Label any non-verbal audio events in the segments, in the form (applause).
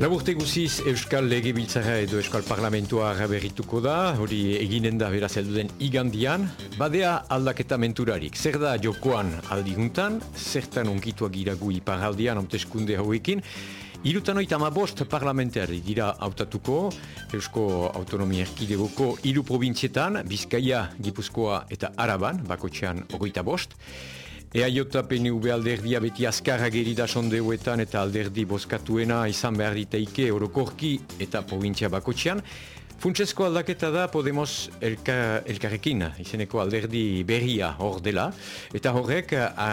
Laburte guziz Euskal Lege Biltzara edo Euskal Parlamentua berrituko da, hori eginen da beraz den igandian, badea aldaketa menturarik. Zer da jokoan aldiguntan, zertan onkituak iragu iparaldian hauteskunde hauekin, Irutan oita bost parlamentari dira hautatuko. Eusko Autonomia Erkidegoko iru provintzietan, Bizkaia, Gipuzkoa eta Araban, bakotxean ogoita bost. Eaiota PNV alderdia beti azkarra gerida sondeuetan eta alderdi boskatuena izan behar diteike orokorki eta provintzia bakotxean. Funtsesko aldaketa da Podemos elka, elkarrekin, izeneko alderdi berria hor dela, eta horrek a,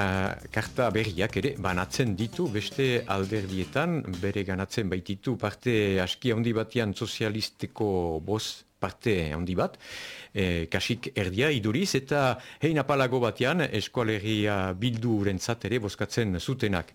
karta berriak ere banatzen ditu beste alderdietan, bere ganatzen baititu parte aski handi batean sozialisteko boz parte handi bat, e, kasik erdia iduriz, eta hein apalago batean eskualeria bildu rentzat ere boskatzen zutenak.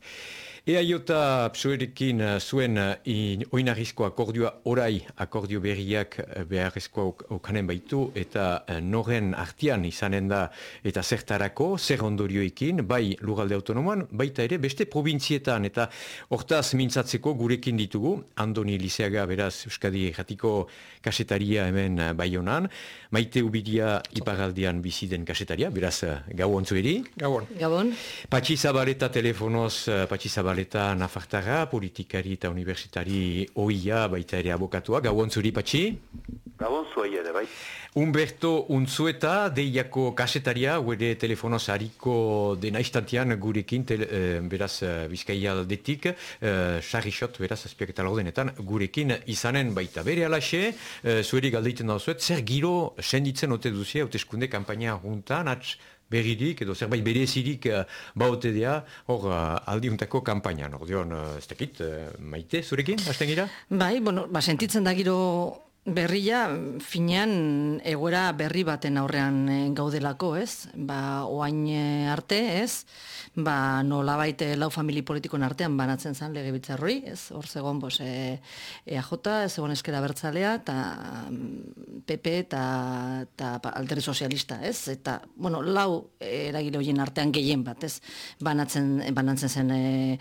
Ea jota psoerekin eh, zuen uh, oinarrizko akordioa orai akordio berriak uh, beharrezkoa okanen baitu eta noren artian izanen da eta zertarako, zer ondorioekin, bai lugalde autonomoan, baita ere beste provintzietan eta hortaz mintzatzeko gurekin ditugu, Andoni Lizeaga beraz Euskadi Erratiko kasetaria hemen uh, bai honan, maite ubidia iparaldian biziden kasetaria, beraz gau ontzueri. Gabon. Gabon. Patxi Zabaleta telefonoz, Patxi Zabaleta Zabaleta Nafartara, politikari eta universitari oia baita ere abokatua. Gauan zuri, Patxi? Gauan zuri ere, bai. Umberto Unzueta, deiako kasetaria, guede telefonoz hariko dena istantian gurekin, tel, eh, beraz, eh, bizkaia aldetik, eh, sarrixot, beraz, azpiak eta laudenetan, gurekin izanen baita. Bere alaxe, eh, zueri galdeiten dauzuet, zer giro senditzen ote duzia, hauteskunde kampaina juntan, atx, berririk edo zerbait berezirik uh, baute dea hor uh, aldiuntako kampainan. Hor dion, uh, ez dakit, uh, maite zurekin, hasten gira? Bai, bueno, ba, sentitzen da giro berria, finean egoera berri baten aurrean gaudelako, ez? Ba, oain arte, ez? ba, nola baite lau famili politikon artean banatzen zen lege bitzarroi, ez, hor zegoen, bos, e, EAJ, ez zegoen eskera bertzalea, eta PP mm, eta, eta alderri sozialista, ez, eta, bueno, lau eragile horien artean gehien bat, ez, banatzen, banatzen zen e,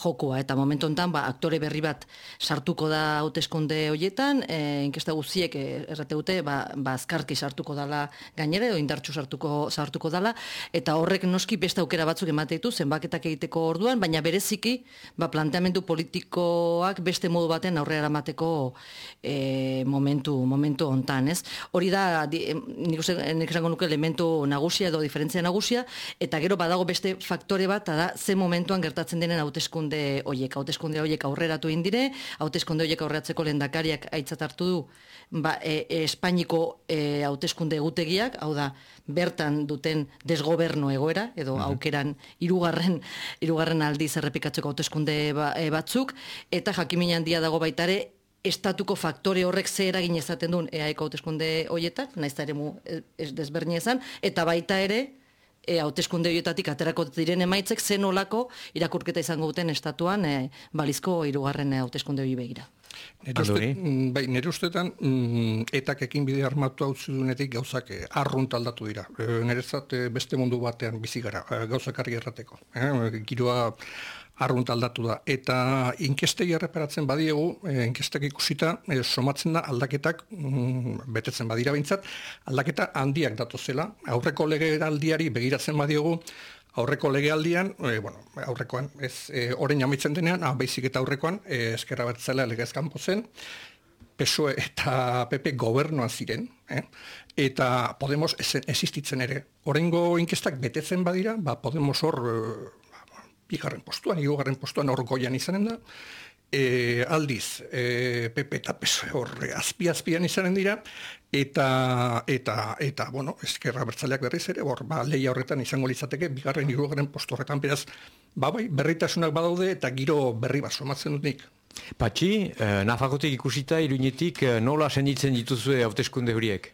jokua, eta momentu honetan, ba, aktore berri bat sartuko da hauteskunde horietan, e, inkesta guziek e, errate dute, ba, ba, azkarki sartuko dala gainera, edo indartxu sartuko, sartuko dala, eta horrek noski beste aukera batzuk emate ditu zenbaketak egiteko orduan, baina bereziki ba, planteamendu politikoak beste modu baten aurrera eramateko e, momentu momentu hontan, ez? Hori da nik uste nik esango nuke elementu nagusia edo diferentzia nagusia eta gero badago beste faktore bat da ze momentuan gertatzen denen hauteskunde hoiek, hauteskunde hoiek aurreratu indire, hauteskunde hoiek aurreratzeko lehendakariak aitzat hartu du ba, e, Espainiko e, hauteskunde egutegiak, hau da, bertan duten desgoberno egoera, edo aukeran irugarren, irugarren aldiz errepikatzeko hauteskunde ba, e, batzuk, eta jakimin handia dago baitare, estatuko faktore horrek ze eragin ezaten duen eaeko hauteskunde hoietak, naiz ere mu e, ez desberdin ezan, eta baita ere, e, hauteskunde horietatik aterako diren emaitzek zen olako irakurketa izango duten estatuan e, balizko irugarren hauteskunde hori begira. Nere, uste, mm, bai, nere ustetan, mm, etak ekin bide armatu hau zudunetik gauzak eh, arrunt aldatu dira. E, nere eh, beste mundu batean bizi gara, gauzak argi errateko. Giroa arrunt aldatu da. Eta inkestei erreparatzen badiegu, e, inkestek ikusita, e, somatzen da aldaketak, mm, betetzen badira bintzat, aldaketa handiak datu zela. Aurreko lege aldiari begiratzen badiegu, aurreko legealdian, e, bueno, aurrekoan, ez, e, orain amaitzen denean, ah, baizik eta aurrekoan, e, eskerra bat zela legezkan pozen, PSOE eta PP gobernoan ziren, eh? eta Podemos existitzen ere. Horengo inkestak betetzen badira, ba Podemos hor, bigarren postuan, hirugarren postuan hor goian izanen da, e, aldiz, e, PP eta PSOE horre azpi-azpian izanen dira, eta, eta, eta, bueno, eskerra bertzaleak berriz ere, hor, ba, leia horretan izango litzateke, bigarren, hirugarren postu horretan, beraz, ba, bai, berritasunak badaude, eta giro berri bat somatzen dut nik. Patxi, eh, nafakotik ikusita, iruñetik, eh, nola senditzen dituzue hauteskunde horiek?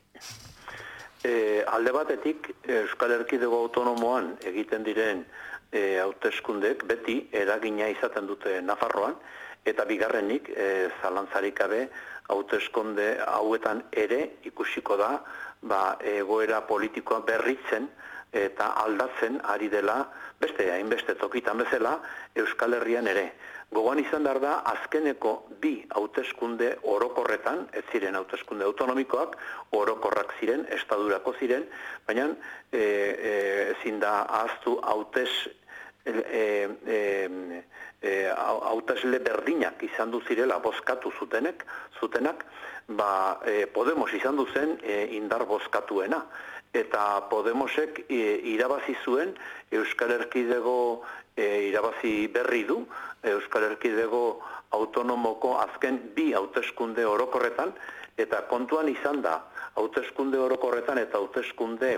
E, alde batetik, Euskal Herkidego Autonomoan egiten diren e, hauteskundek beti eragina izaten dute Nafarroan, eta bigarrenik e, zalantzarik gabe hauteskunde hauetan ere ikusiko da ba, egoera politikoa berritzen eta aldatzen ari dela beste hainbeste tokitan bezala Euskal Herrian ere. Gogoan izan behar da, azkeneko bi hauteskunde orokorretan, ez ziren hauteskunde autonomikoak, orokorrak ziren, estadurako ziren, baina e, e, ezin da ahaztu hautes e, e, e, hautesle berdinak izan du zirela bozkatu zutenek, zutenak, ba, e, Podemos izan du zen e, indar bozkatuena. Eta Podemosek e, irabazi zuen Euskal Erkidego e, irabazi berri du Euskal Erkidego autonomoko azken bi hauteskunde orokorretan eta kontuan izan da hauteskunde orokorretan eta hauteskunde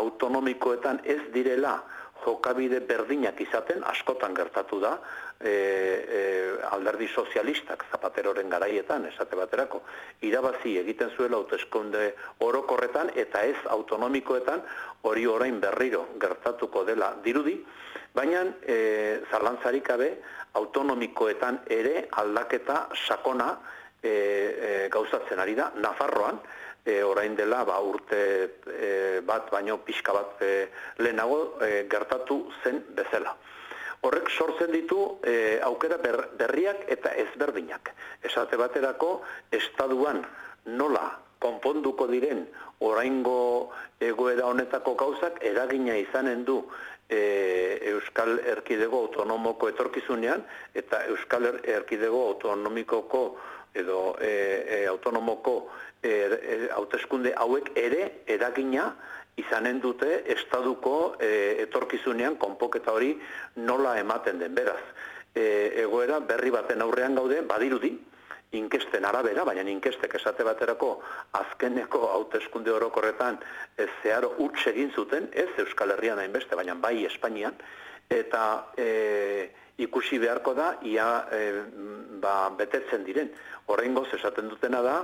autonomikoetan ez direla jokabide berdinak izaten askotan gertatu da e, e, alderdi sozialistak zapateroren garaietan esate baterako irabazi egiten zuela hauteskunde orokorretan eta ez autonomikoetan hori orain berriro gertatuko dela dirudi. Baina e, zarlantzarik gabe autonomikoetan ere aldaketa sakona e, e, gauzatzen ari da Nafarroan e, orain dela ba, urte e, bat baino pixka bat e, lehenago e, gertatu zen bezala. Horrek sortzen ditu e, aukera berriak eta ezberdinak. Esate baterako estaduan nola konponduko diren oraingo egoera honetako gauzak eragina izanen du e, Euskal Erkidego Autonomoko etorkizunean eta Euskal Erkidego Autonomikoko edo e, e, autonomoko e, e, hauteskunde hauek ere eragina izanen dute estaduko e, etorkizunean konpoketa hori nola ematen den beraz. E, egoera berri baten aurrean gaude badirudi, inkesten arabera, baina inkestek esate baterako azkeneko hauteskunde orokorretan ez zeharo utz egin zuten, ez Euskal Herrian hainbeste, baina bai Espainian, eta e, ikusi beharko da, ia e, ba, betetzen diren. Horrengoz esaten dutena da,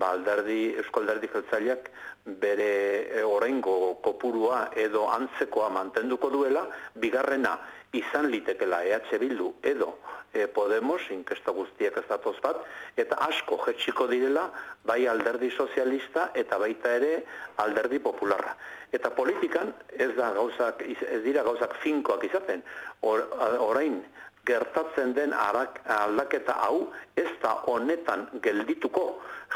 ba, alderdi, Euskalderdi jeltzaileak bere e, horrengo kopurua edo antzekoa mantenduko duela, bigarrena izan litekela EH Bildu edo e, Podemos, inkesta guztiak ez datoz bat, eta asko jetxiko direla bai alderdi sozialista eta baita ere alderdi popularra. Eta politikan ez da gauzak, ez dira gauzak finkoak izaten, Or, orain gertatzen den arak, aldaketa hau ez da honetan geldituko,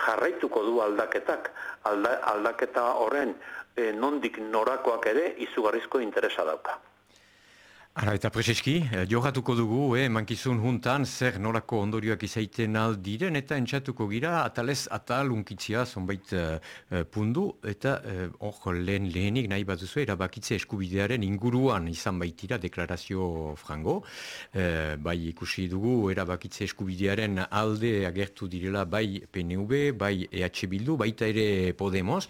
jarraituko du aldaketak, aldaketa horren e, nondik norakoak ere izugarrizko interesa dauka. Ara eta prezeski, eh, jogatuko dugu, eh, mankizun juntan, zer nolako ondorioak izaiten aldiren, eta entxatuko gira, atalez atal unkitzia, zonbait uh, pundu, eta hor lehen lehenik nahi bat duzu, erabakitze eskubidearen inguruan izan baitira deklarazio frango. bai ikusi dugu, erabakitze eskubidearen alde agertu direla bai PNV, bai EH Bildu, baita ere Podemos.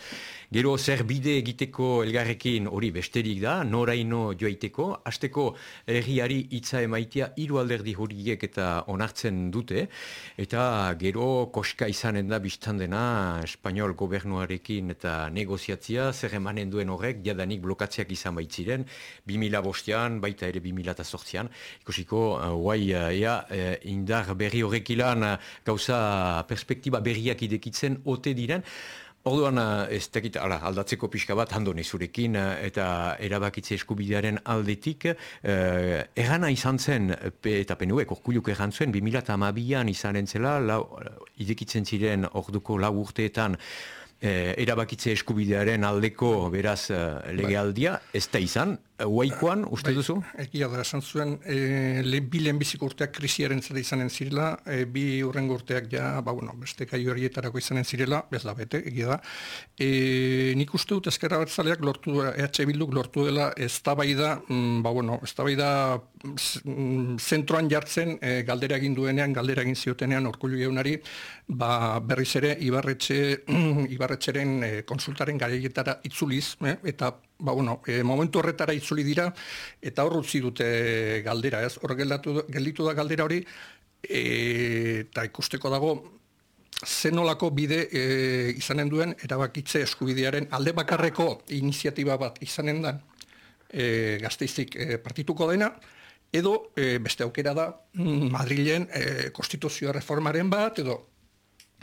Gero zer bide egiteko elgarrekin hori besterik da, noraino joaiteko, hasteko erriari hitza emaitia hiru alderdi horiek eta onartzen dute. Eta gero koska izanen da biztan dena espainol gobernuarekin eta negoziatzia zer emanen duen horrek jadanik blokatzeak izan baitziren 2000 bostean baita ere 2000 eta sortzean ikusiko uh, guai uh, ea uh, indar berri horrek ilan uh, gauza perspektiba berriak idekitzen ote diren Orduan, eh, ez tekit, ala, aldatzeko pixka bat, hando zurekin eh, eta erabakitze eskubidearen aldetik, eh, erana izan zen, pe, eta penuek, orkuluk erran zuen, 2008an izan entzela, lau, idekitzen ziren orduko lau urteetan, eh, erabakitze eskubidearen aldeko beraz eh, legealdia, ez da izan, Uaikoan, eh, uste bai, duzu? Egia da, esan zuen, e, le, bi lehen biziko urteak krisiaren zera izanen zirela, e, bi urrengo urteak ja, ba, bueno, beste kai horietarako izanen zirela, bez da bete, egia da. E, nik uste dut ezkerra batzaleak lortu, EH Bilduk lortu dela ez da bai da, mm, ba, bueno, ez da bai da mm, zentroan jartzen e, galdera egin duenean, galdera egin ziotenean orkulu jaunari, ba, berriz ere, ibarretxe, (clears throat) ibarretxeren e, konsultaren garaietara itzuliz, eh, eta ba, bueno, e, momentu horretara itzuli dira, eta hor utzi dute galdera, ez? Hor gelditu da galdera hori, e, eta ikusteko dago, zenolako bide e, izanen duen erabakitze eskubidearen alde bakarreko iniziatiba bat izanen den e, gazteizik e, partituko dena, edo e, beste aukera da mm, Madrilen e, konstituzioa reformaren bat, edo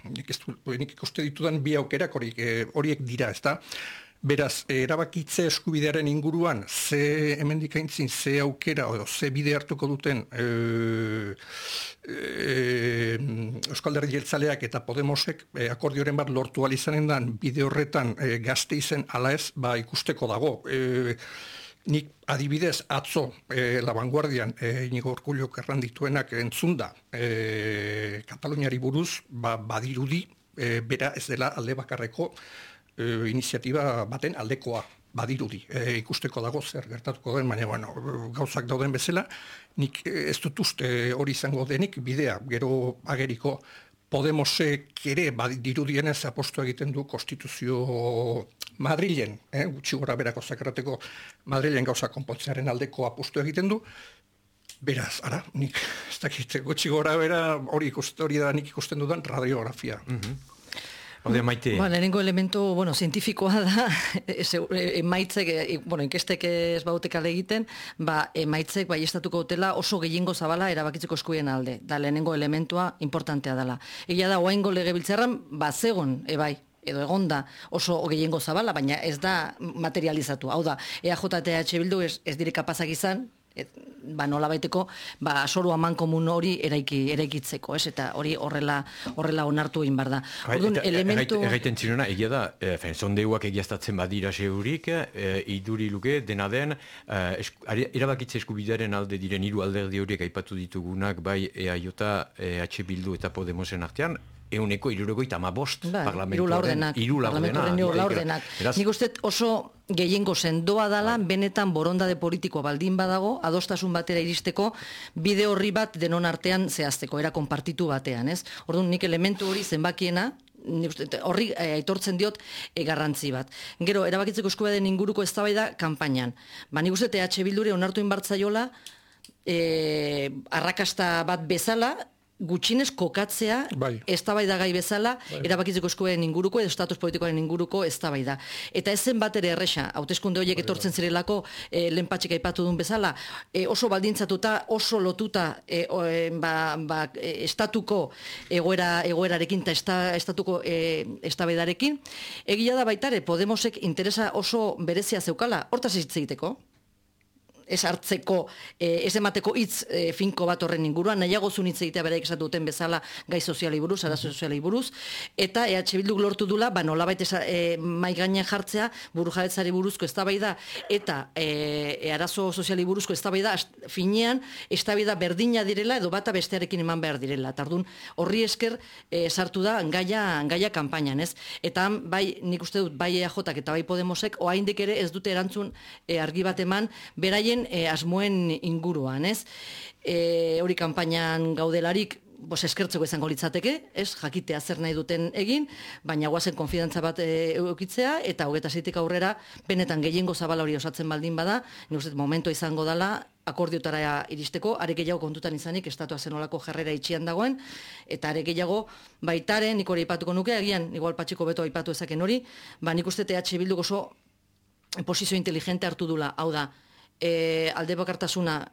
nik, ez, nik ikuste ditudan bi aukerak horiek, horiek dira, ez da? Beraz, erabakitze eskubidearen inguruan, ze emendikaintzin, ze aukera, o, ze bide hartuko duten e, e, Euskal Jeltzaleak eta Podemosek e, akordioren bat lortu alizanen dan bide horretan e, gazte izen ala ez, ba, ikusteko dago. E, nik adibidez atzo e, la vanguardian e, inigo orkullo kerrandituenak entzunda e, Kataluniari buruz ba, badirudi e, bera ez dela alde bakarreko e, iniziatiba baten aldekoa badirudi. E, ikusteko dago zer gertatuko den, baina bueno, gauzak dauden bezala, nik ez dut uste hori izango denik bidea, gero ageriko Podemosek ere badirudienez apostu egiten du konstituzio Madrilen, eh, gutxi gora berako zakrateko Madrilen gauza konpontzearen aldeko apostu egiten du, Beraz, ara, nik, ez dakit, gutxi gora bera hori ikusten, hori da nik ikusten dudan radiografia. Mm Ode, maite. Ba, lehenengo elemento, bueno, zientifikoa da, (laughs) emaitzek, e, bueno, inkestek ez bautek egiten, ba, emaitzek, bai, estatuko hotela oso gehiengo zabala erabakitzeko eskuien alde. Da, lehenengo elementua importantea dela. Egia da, oaingo lege biltzerran, ba, zegon, ebai, edo egonda oso gehiengo zabala, baina ez da materializatu. Hau da, EAJTH bildu ez, ez dire kapazak izan, et, ba nola baiteko ba soru aman komun hori eraiki eraikitzeko, es eta hori horrela horrela onartu egin bar da. Ordun elementu egiten zinona egia da, e, sondeuak egiaztatzen badira seurik, e, iduri luke dena den e, erabakitze eskubidearen alde diren hiru alderdi horiek aipatu ditugunak bai EAJ, EH Bildu eta Podemosen artean euneko irurogoita ma bost ba, parlamentuaren iru laurdenak. Nik uste oso gehiengo sendoa dala, bai. benetan borondade politikoa baldin badago, adostasun batera iristeko, bide horri bat denon artean zehazteko, era konpartitu batean, ez? Orduan, nik elementu hori zenbakiena, horri eh, aitortzen diot e, garrantzi bat. Gero, erabakitzeko eskubea den inguruko eztabaida kanpainan. Ba, nik uste TH Bildure onartu inbartzaiola, e, arrakasta bat bezala, gutxinez kokatzea bai. eztabaida gai bezala bai. erabakitzeko eskubeen inguruko edo status politikoaren inguruko eztabaida. Eta ez zen bat ere erresa, hauteskunde horiek bai, etortzen bai. zirelako e, lehenpatxik aipatu duen bezala, e, oso baldintzatuta, oso lotuta e, ba, ba, estatuko egoera egoerarekin eta estatuko e, eztabaidarekin, egia da baitare Podemosek interesa oso berezia zeukala, hortaz hitz egiteko ez hartzeko, e, ez emateko hitz e, finko bat horren inguruan, nahiago zun hitz egitea beraik esatu duten bezala gai soziali buruz, arazo soziali buruz, eta EH Bilduk lortu dula, ba nolabait e, eh, mai gainean jartzea buru jabetzari buruzko eztabaida eta e, arazo soziali buruzko eztabaida finean eztabaida berdina direla edo bata bestearekin eman behar direla. Tardun horri esker e, sartu da gaia gaia kanpainan, ez? Eta bai nik uste dut bai EJ eta bai Podemosek oraindik ere ez dute erantzun argi bat eman beraien e, asmoen inguruan, ez? E, hori kanpainan gaudelarik, bos eskertzeko izango litzateke, ez, jakitea zer nahi duten egin, baina guazen konfidantza bat e, eukitzea, eta hogeta zeitik aurrera, benetan gehiengo zabala hori osatzen baldin bada, nire momento izango dela, akordiotara iristeko, are gehiago kontutan izanik, estatua zenolako jarrera itxian dagoen, eta are gehiago baitaren, nik hori ipatuko nuke, agian, igual patxiko beto aipatu ezaken hori, ba nik uste TH Bildu oso posizio inteligente hartu dula, hau da, e, alde bakartasuna,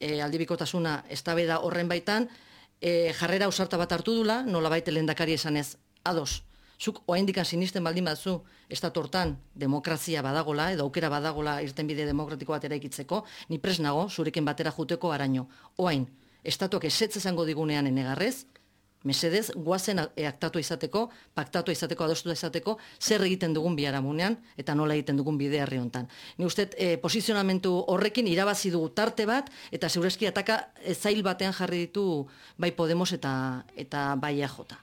e, alde bikotasuna, ez horren baitan, e, jarrera usarta bat hartu dula, nola baite lendakari esan ez, ados, zuk oaindikan sinisten baldin batzu, estatu hortan demokrazia badagola, edo aukera badagola irten bide demokratiko bat eraikitzeko, ni pres nago, zurekin batera juteko araño. Oain, estatuak esetze zango digunean enegarrez, mesedez, guazen aktatu izateko, paktatu izateko, adostu izateko, zer egiten dugun biharamunean, eta nola egiten dugun bide harri hontan. Ni uste, e, posizionamentu horrekin irabazi dugu tarte bat, eta zeurezki ataka zail batean jarri ditu bai Podemos eta eta bai AJ.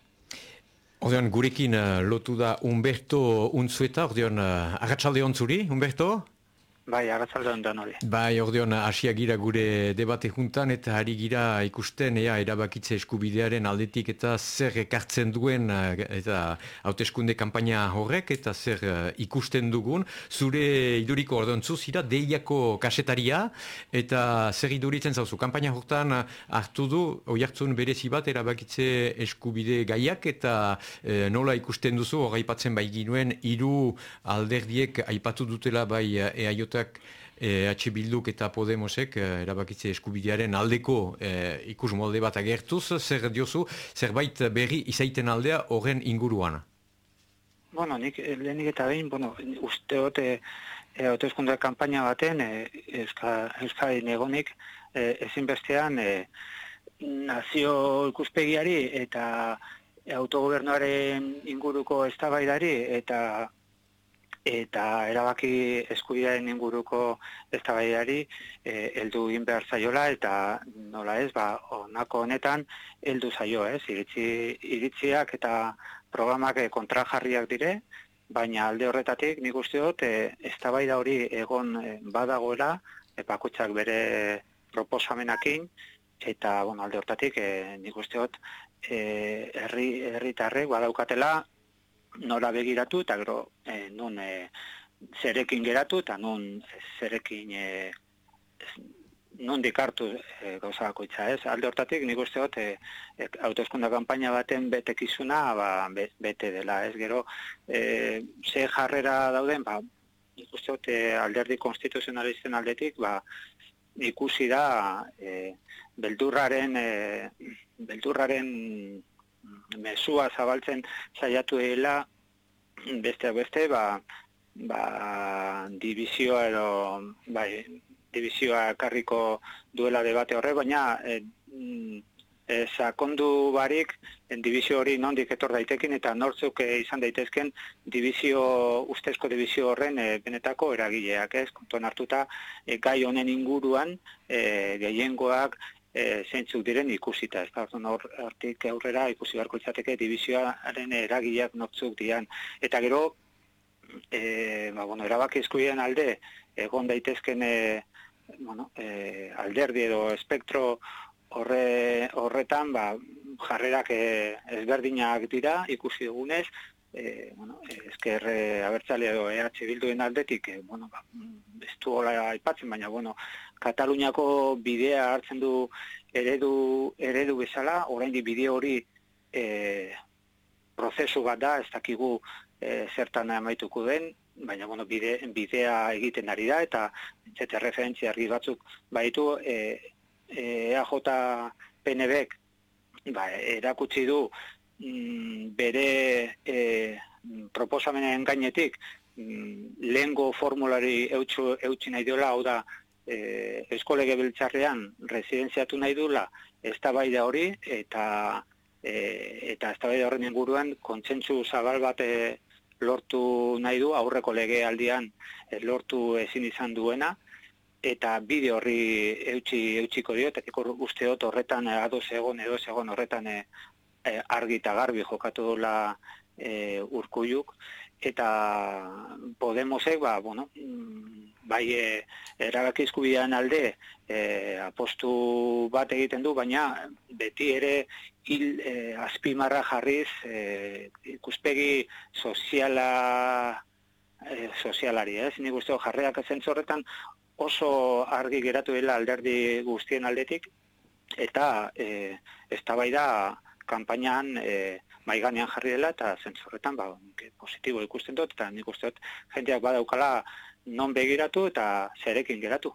Ordean, gurekin uh, lotu da Humberto Untzueta, ordean, uh, agatsalde ontzuri, Humberto? Bai, agatzalde honetan hori. Bai, ordeon, asia gira gure debate juntan, eta hari gira ikusten, ea, erabakitze eskubidearen aldetik, eta zer ekartzen duen, eh, eta hauteskunde kampaina horrek, eta zer uh, ikusten dugun. Zure iduriko ordeon zuzira, deiako kasetaria, eta zer iduritzen zauzu. Kampaina horretan hartu du, oi hartzun berezi bat, erabakitze eskubide gaiak, eta uh, nola ikusten duzu, horreipatzen bai ginuen, hiru alderdiek aipatu dutela bai eaiot batzuetak eh, Bilduk eta Podemosek eh, erabakitze eskubidearen aldeko eh, ikus molde bat agertuz, zer diozu, zerbait berri izaiten aldea horren inguruan? Bueno, nik lehenik eta behin, bueno, uste hote e, autoeskunde kampaina baten, e, Euskadi negonik, e, ezinbestean e, nazio ikuspegiari eta autogobernuaren inguruko eztabaidari eta eta erabaki eskubidearen inguruko eztabaidari eh heldu egin behar zaiola eta nola ez ba honako honetan heldu zaio ez? Iritzi iritziak eta programak e, kontrajarriak dire baina alde horretatik nik uste dut e, eztabaida hori egon e, badagoela e, bere proposamenakin eta bueno, alde hortatik e, nik uste dut e, herri herritarrek badaukatela nola begiratu eta gero e, nun e, zerekin geratu eta nun zerekin e, non dikartu e, gauza bakoitza, ez? Alde hortatik nik uste dut e, e, autoeskunda kanpaina baten betekizuna ba, bete dela, ez? Gero e, ze jarrera dauden, ba, nik uste dut e, alderdi konstituzionalisten aldetik, ba, ikusi da e, beldurraren e, beldurraren mesua zabaltzen saiatu dela beste beste ba ba divizioa edo bai divizioa karriko duela debate horre baina e, e, sakondu barik en divizio hori nondik etor daitekin eta nortzuk izan daitezken divizio ustezko divizio horren e, benetako eragileak ez? Kontuan hartuta e, gai honen inguruan e, gehiengoak e, zeintzuk diren ikusita ez da? Hor artik aurrera ikusi beharko izateke divizioaren eragileak nortzuk dian. Eta gero e, ba, bueno, erabaki eskubien alde egon daitezken e, bueno, e, alderdi edo espektro horre, horretan ba, jarrerak e, ezberdinak dira ikusi dugunez e, bueno, ezker e, abertzale edo EH Bilduen aldetik e, bueno, ba, ez du hola aipatzen, baina bueno, Kataluniako bidea hartzen du eredu, eredu bezala, orain di bide hori e, prozesu bat da, ez dakigu e, zertan amaituko den, baina bueno, bide, bidea egiten ari da, eta zete referentzia argi batzuk baitu, e, e, AJ PNBek ba, erakutsi du mm, bere e, proposamenen gainetik lehengo formulari eutxu, eutxi nahi diola, hau da, e, eskolege biltzarrean residenziatu nahi dula ez hori, eta e, eta ez horren inguruan kontsentsu zabal bat e, lortu nahi du, aurreko legealdian e, lortu ezin izan duena, eta bide horri eutxi eutxiko dio eta ikur usteot horretan ados egon edo egon horretan e, argi eta garbi jokatu dola e, urkuiuk eta Podemosek ba bueno bai e, erabaki alde e, apostu bat egiten du baina beti ere hil e, azpimarra jarriz e, ikuspegi soziala e, sozialari, ez? Ni gusteo jarreak zentzorretan oso argi geratu dela alderdi guztien aldetik, eta e, ez da kampainan e, maiganean jarri dela, eta zentzorretan ba, positibo ikusten dut, eta nik uste dut jendeak badaukala non begiratu eta zerekin geratu.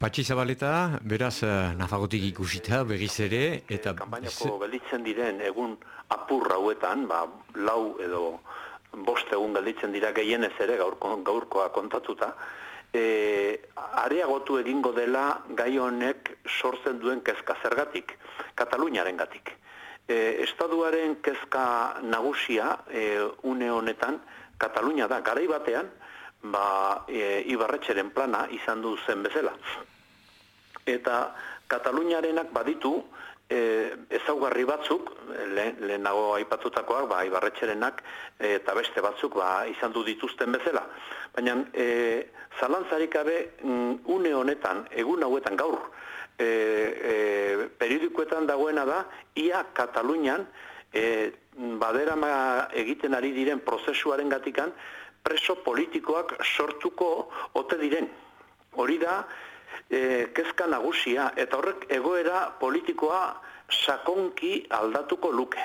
Patxi Zabaleta, beraz, eh, nafagotik ikusita, berriz ere, eta... Kampainako gelditzen diren egun apurra hauetan, ba, lau edo bost egun gelditzen dira gehienez ere gaurko, gaurkoa kontatuta, e, areagotu egingo dela gai honek sortzen duen kezka zergatik, Kataluniaren gatik. E, estaduaren kezka nagusia e, une honetan, Katalunia da, garai batean, ba, e, ibarretxeren plana izan du zen bezala. Eta Kataluniarenak baditu, e, ezaugarri batzuk, lehenago aipatutakoak, ba, ibarretxerenak, eta beste batzuk ba, izan du dituzten bezala. Baina, e, zalantzarik gabe, mm, une honetan, egun hauetan gaur, e, e, periodikoetan dagoena da, ia Katalunian, e, badera egiten ari diren prozesuaren gatikan, preso politikoak sortuko ote diren. Hori da, e, kezka nagusia eta horrek egoera politikoa sakonki aldatuko luke.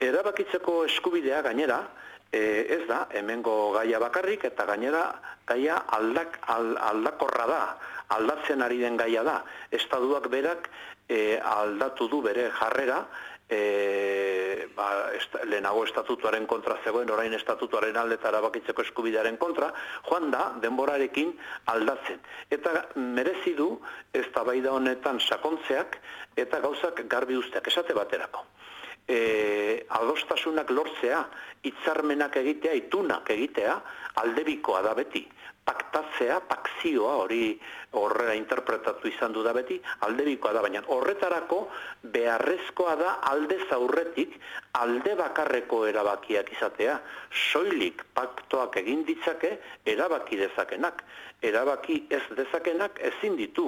Erabakitzeko eskubidea gainera, e, ez da, hemengo gaia bakarrik eta gainera gaia aldak, aldakorra da, aldatzen ari den gaia da. Estaduak berak e, aldatu du bere jarrera e, ba, est, lehenago estatutuaren kontra zegoen, orain estatutuaren aldetara bakitzeko eskubidearen kontra, joan da, denborarekin aldatzen. Eta merezi du, ez da honetan sakontzeak, eta gauzak garbi usteak, esate baterako. E, adostasunak lortzea, hitzarmenak egitea, itunak egitea, aldebikoa da beti paktatzea, pakzioa, hori horrela interpretatu izan du da beti, aldebikoa da, baina horretarako beharrezkoa da alde zaurretik alde bakarreko erabakiak izatea, soilik paktoak egin ditzake erabaki dezakenak. Erabaki ez dezakenak ezin ditu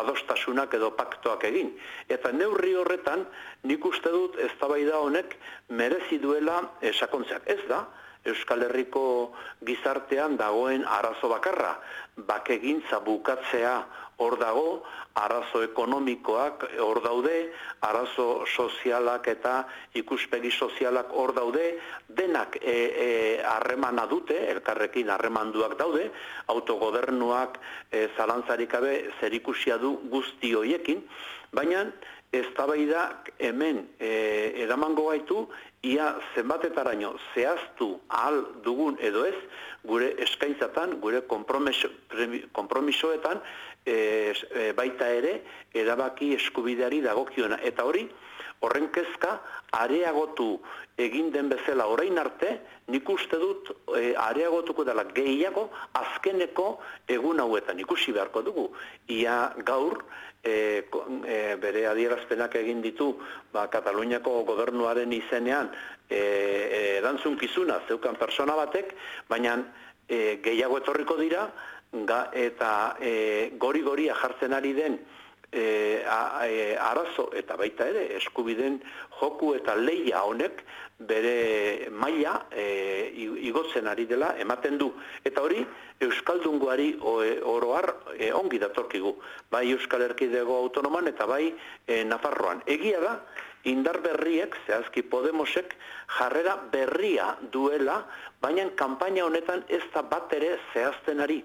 adostasunak edo paktoak egin. Eta neurri horretan nik uste dut ez honek merezi duela esakontzeak. Ez da, Euskal Herriko gizartean dagoen arazo bakarra, bakegintza bukatzea hor dago, arazo ekonomikoak hor daude, arazo sozialak eta ikuspegi sozialak hor daude, denak e, e, harremana dute, elkarrekin harremanduak daude, autogobernuak e, zalantzarikabe zer ikusia du guzti hoiekin, baina ez hemen e, edamango gaitu ia zenbatetaraino zehaztu ahal dugun edo ez, gure eskaintzatan, gure kompromisoetan, e, e, baita ere, erabaki eskubideari dagokiona. Eta hori, horren kezka, areagotu egin den bezala orain arte, nik uste dut e, areagotuko dela gehiago azkeneko egun hauetan ikusi beharko dugu. Ia gaur, e, e, bere adierazpenak egin ditu ba, Kataluniako gobernuaren izenean e, e, erantzun kizuna zeukan persona batek, baina e, gehiago etorriko dira ga, eta e, gori-goria jartzen ari den e, a, e, arazo eta baita ere eskubiden joku eta leia honek bere maila e, igotzen ari dela ematen du. Eta hori euskaldungoari oroar e, ongi datorkigu. Bai Euskal Erkidego autonoman eta bai e, Nafarroan. Egia da indar berriek, zehazki Podemosek, jarrera berria duela, baina kanpaina honetan ez da bat ere zehazten ari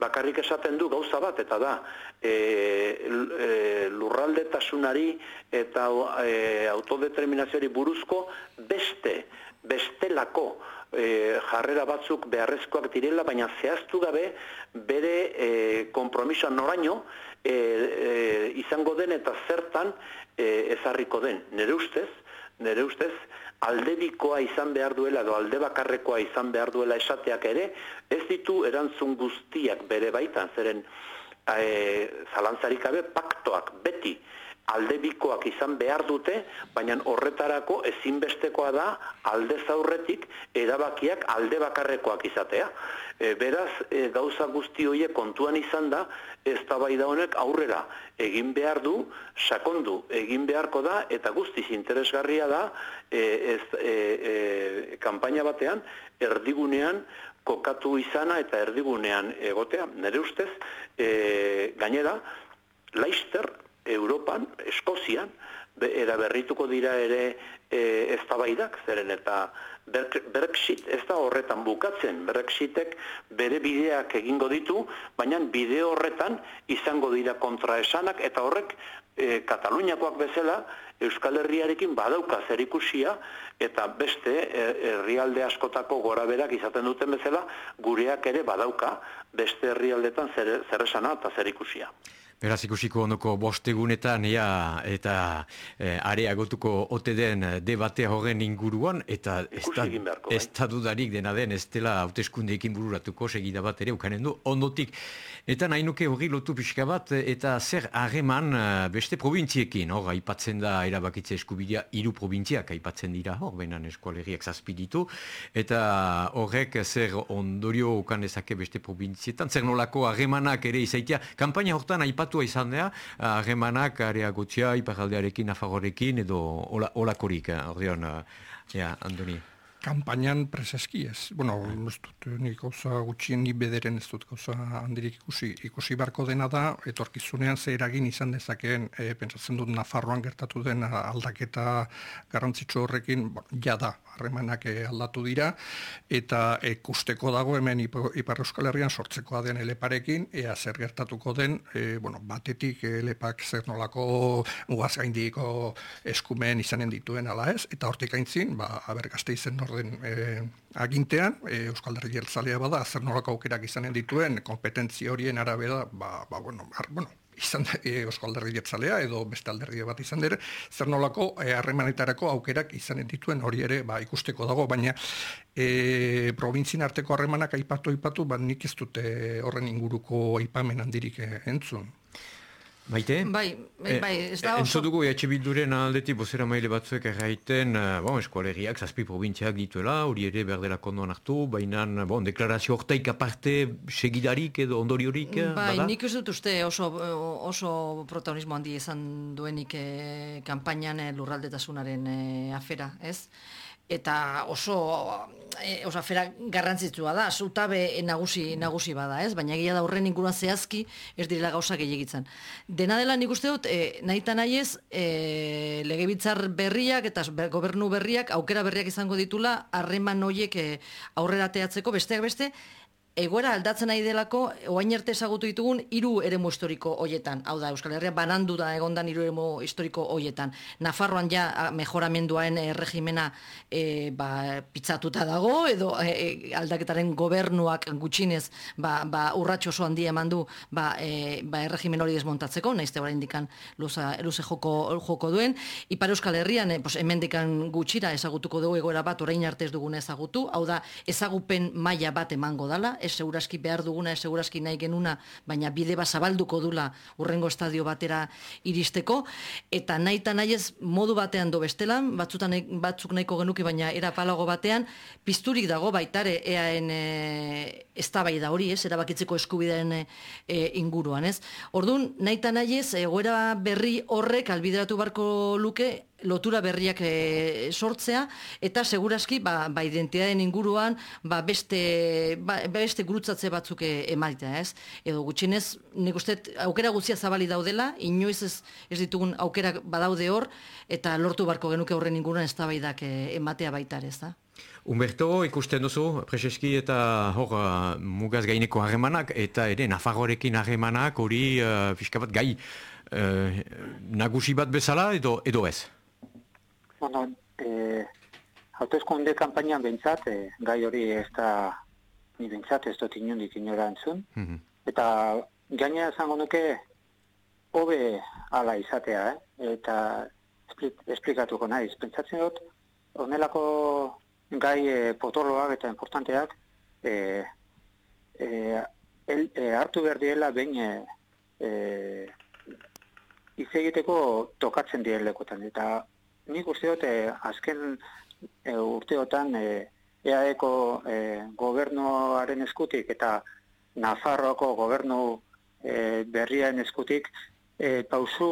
bakarrik esaten du gauza bat, eta da, e, e, lurraldetasunari eta e, autodeterminazioari buruzko beste, bestelako e, jarrera batzuk beharrezkoak direla, baina zehaztu gabe bere e, kompromisoa noraino e, e, izango den eta zertan e, ezarriko den. Nere ustez, nere ustez, aldebikoa izan behar duela edo alde bakarrekoa izan behar duela esateak ere, ez ditu erantzun guztiak bere baitan, zeren e, zalantzarik abe paktoak beti aldebikoak izan behar dute, baina horretarako ezinbestekoa da alde zaurretik erabakiak alde bakarrekoak izatea. E, beraz, e, gauza guzti horiek kontuan izan da, ez da honek aurrera egin behar du, sakondu egin beharko da, eta guztiz interesgarria da, e, ez, e, e, kampaina batean, erdigunean, kokatu izana eta erdigunean egotea. Nere ustez, e, gainera, Leister, Europan, Eskozian, era berrituko dira ere e, eztabaidak zeren eta Brexit ez da horretan bukatzen. Brexitek bere bideak egingo ditu, baina bide horretan izango dira kontraesanak eta horrek e, Kataluniakoak bezala Euskal Herriarekin badauka zer ikusia eta beste e, herrialde askotako gora berak izaten duten bezala gureak ere badauka beste herrialdetan zer, zer esana eta zer ikusia. Beraz ikusiko ondoko bostegunetan ea, eta e, areagotuko ote den debatea horren inguruan, eta ez da, ez da dudarik dena den, ez dela hauteskundeekin bururatuko segida bat ere ukanen du ondotik. Eta nahi nuke hori lotu pixka bat, eta zer hageman eh, beste provintziekin, hor, aipatzen da erabakitze eskubidea, hiru provintziak aipatzen dira, hor, benan eskualeriak zazpiditu, eta horrek zer ondorio ukan ezake beste provintzietan, zer nolako hagemanak ere izaitia, kampaina hortan aipatzen aipatu izan da, harremanak areagotzia, iparaldearekin, nafagorekin, edo olakorik, eh, ordeon, ja, Andoni. Kampainan preseski ez. Bueno, ez dut, nik gauza gutxien ni bederen ez dut gauza handirik ikusi. Ikusi barko dena da, etorkizunean ze eragin izan dezakeen, e, pentsatzen dut Nafarroan gertatu den aldaketa garrantzitsu horrekin, jada, harremanak e, aldatu dira, eta ikusteko dago hemen Ipar Euskal Herrian sortzekoa den eleparekin, ea zer gertatuko den, e, bueno, batetik elepak zer nolako ugaz gaindiko eskumen izanen dituen ala ez, eta hortik aintzin, ba, aber gazte izen orden e, agintean, e, Euskal Herri Jeltzalea bada, zer nolako aukerak izanen dituen, kompetentzi horien arabera, ba, ba bueno, ar, bueno, izan e, Euskal Herri Jeltzalea edo beste alderri bat izan dira, zer nolako e, harremanetarako aukerak izanen dituen hori ere ba, ikusteko dago, baina e, provintzin arteko harremanak aipatu aipatu, ba, nik ez dute horren inguruko aipamen handirik e, entzun. Maite? Bai, bai, bai ez da oso... Entzo dugu EH Bilduren aldetik bozera maile batzuek erraiten, uh, bon, eskualeriak, zazpi provintziak dituela, hori ere berdela kondoan hartu, baina, bon, deklarazio hortaik aparte segidarik edo ondoriorik, bai, bada? nik ez dut uste oso, oso protagonismo handi izan duenik eh, kampainan eh, lurraldetasunaren eh, afera, ez? Eta oso e, oso afera garrantzitsua da, zutabe nagusi nagusi bada, ez? Baina egia da horren inguruan zehazki ez direla gauza gehiagitzen. Dena dela nik uste dut, e, nahi naiez, e, legebitzar berriak eta gobernu berriak, aukera berriak izango ditula, harreman noiek e, aurrera teatzeko, besteak beste, egoera aldatzen nahi delako, oain arte ezagutu ditugun hiru eremu historiko hoietan. Hau da, Euskal Herria banandu da egondan hiru eremu historiko hoietan. Nafarroan ja mejoramenduaen e, regimena e, ba, pitzatuta dago, edo e, aldaketaren gobernuak gutxinez ba, ba, urratxo oso handia eman du ba, e, ba, erregimen hori desmontatzeko, naizte hori indikan luza, luze joko, joko duen. Ipar Euskal Herrian, e, pos, emendikan gutxira ezagutuko dugu egoera bat orain arte ez dugun ezagutu, hau da, ezagupen maila bat emango dala, ez seguraski behar duguna, ez seguraski nahi genuna, baina bide bat zabalduko dula urrengo estadio batera iristeko, eta nahi eta nahi ez modu batean do bestelan, batzutan batzuk nahiko genuke, baina era palago batean, pizturik dago baitare eaen e, ez da bai da hori, ez, erabakitzeko eskubideen e, inguruan, ez. Orduan, nahi eta nahi ez, egoera berri horrek albideratu barko luke, lotura berriak e, sortzea eta segurazki ba, ba identitateen inguruan ba, beste ba, beste gurutzatze batzuk e, emaitea, ez? Edo gutxinez, nik uste aukera guztia zabali daudela, inoiz ez, ez ditugun aukerak badaude hor eta lortu barko genuke horren inguruan eztabaidak e, ematea baita ez da. Humberto, ikusten duzu, Prezeski eta hor mugaz gaineko harremanak, eta ere Nafarroarekin harremanak hori uh, fiskabat gai uh, nagusi bat bezala edo, edo ez? Bueno, eh, hautezkunde kampainan bentsat, eh, gai hori ez da ni bentsat ez dut inundik inora entzun. Mm Eta gaina zango nuke hobe ala izatea, eh? eta esplikatuko naiz. Pentsatzen dut, onelako gai eh, potoloak eta importanteak eh, eh, el, eh, hartu behar diela bain eh, eh, izegiteko tokatzen diren lekotan. Eta nik uste dut, eh, azken e, urteotan e, EAEko e, gobernuaren eskutik eta Nafarroako gobernu e, berriaren eskutik e, pausu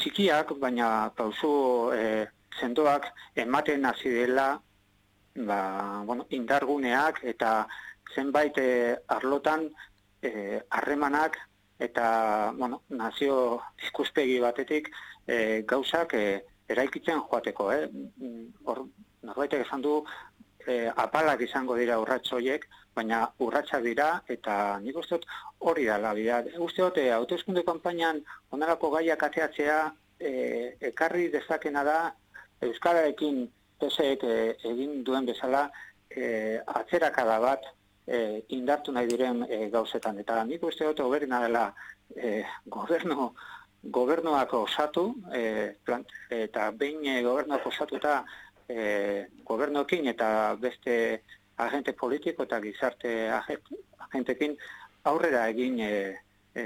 txikiak, baina pausu e, zendoak ematen hasi dela ba, bueno, indarguneak eta zenbait e, arlotan harremanak eta bueno, nazio ikuspegi batetik e, gauzak e, eraikitzen joateko, eh? Hor, norbaitek esan du, e, apalak izango dira urratxoiek, baina urratsa dira, eta nik uste hori da labida. Uste dut, e, kampainan onarako gaiak ateatzea e, ekarri dezakena da, Euskararekin peseek e, egin duen bezala, e, atzerakada bat e, indartu nahi diren e, gauzetan. Eta nik uste dut, oberina dela, e, gobernu gobernuak osatu, e, eta behin e, gobernuak osatu eta e, gobernuekin eta beste agente politiko eta gizarte agentekin aurrera egin e, e,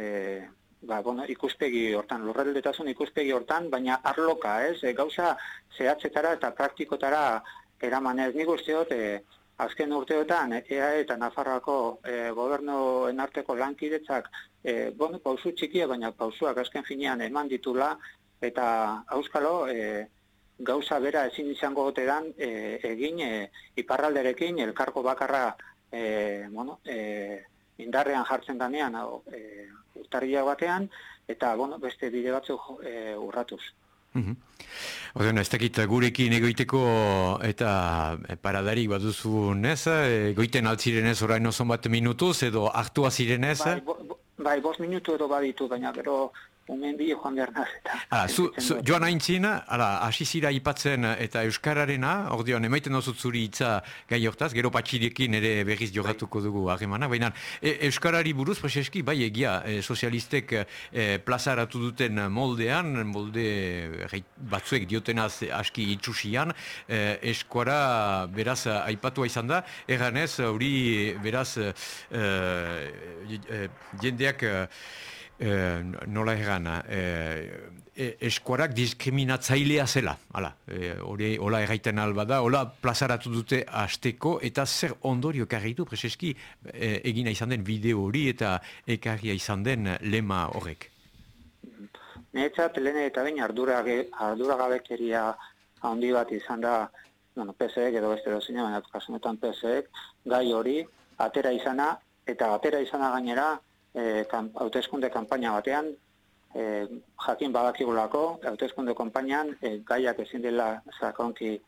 ba, bueno, ikuspegi hortan, lurraldetasun ikuspegi hortan, baina arloka, ez, e, gauza zehatzetara eta praktikotara eramanez nik usteot, e, azken urteotan EA eta Nafarroako e, gobernuen arteko lankidetzak e, bueno, pausu txikia, baina pausuak azken finean eman ditula eta auskalo e, gauza bera ezin izango gote dan e, egin e, iparralderekin elkarko bakarra e, bueno, e, indarrean jartzen danean e, urtarria batean eta bueno, beste bide batzuk e, urratuz. Mm -hmm. ez dakit gurekin egoiteko eta e, paradarik bat duzu nez, e, goiten altzirenez orain oso bat minutuz edo hartua zirenez? Bai, bo, bai, bost minutu edo baditu, baina gero hemen bi joan behar naz. Eta, zu, zu, joan hain ala, asizira ipatzen eta Euskararena, ordean, emaiten dozut zuri itza gai hortaz, gero patxirekin ere berriz jogatuko dugu harremana, baina e, Euskarari buruz, preseski, bai egia, e, sozialistek e, plazaratu duten moldean, molde batzuek diotenaz aski itxusian, e, eskuara beraz aipatua izan da, erganez, hori beraz e, e, jendeak e, nola egana, e, e, eskuarak diskriminatzailea zela, hala, hori e, hola erraiten alba da, hola plazaratu dute asteko, eta zer ondorio karri du, preseski, e, egina izan den bideo hori eta ekarria izan den lema horrek. Neetzat, lehen eta bain ardura, ardura gabekeria handi bat izan da, bueno, PSEek edo beste dozina, baina kasunetan PSEek, gai hori, atera izana, eta atera izana gainera, e, hauteskunde kanpaina batean, e, jakin badakigulako, hauteskunde kanpainan e, gaiak ezin dela zakonki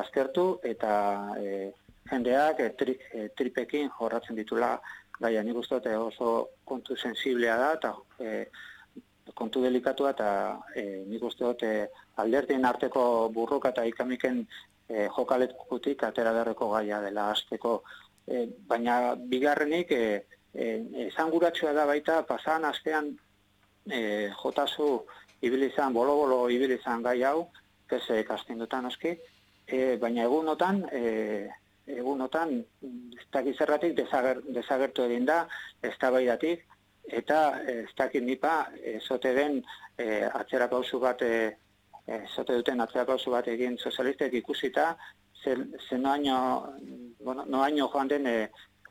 aztertu eta e, jendeak e, tri, e, tripekin jorratzen ditula gaia nik uste oso kontu sensiblea da eta e, kontu delikatua eta e, nik uste dut e, alderdien arteko burruka eta ikamiken e, jokalekutik atera gaia dela azteko. E, baina bigarrenik e, esan da baita, pasan astean e, jotazu ibilizan, bolo-bolo ibilizan gai hau, pese kasten dutan oski, e, baina egunotan, e, egunotan, ez dakit zerratik desager, desagertu egin da, ez tabaidatik, eta ez dakit nipa, zote den e, atzera pausu bat, e, zote duten atzera pausu bat egin sozialistek ikusita, zen, zen noaino, bueno, noaino joan den e,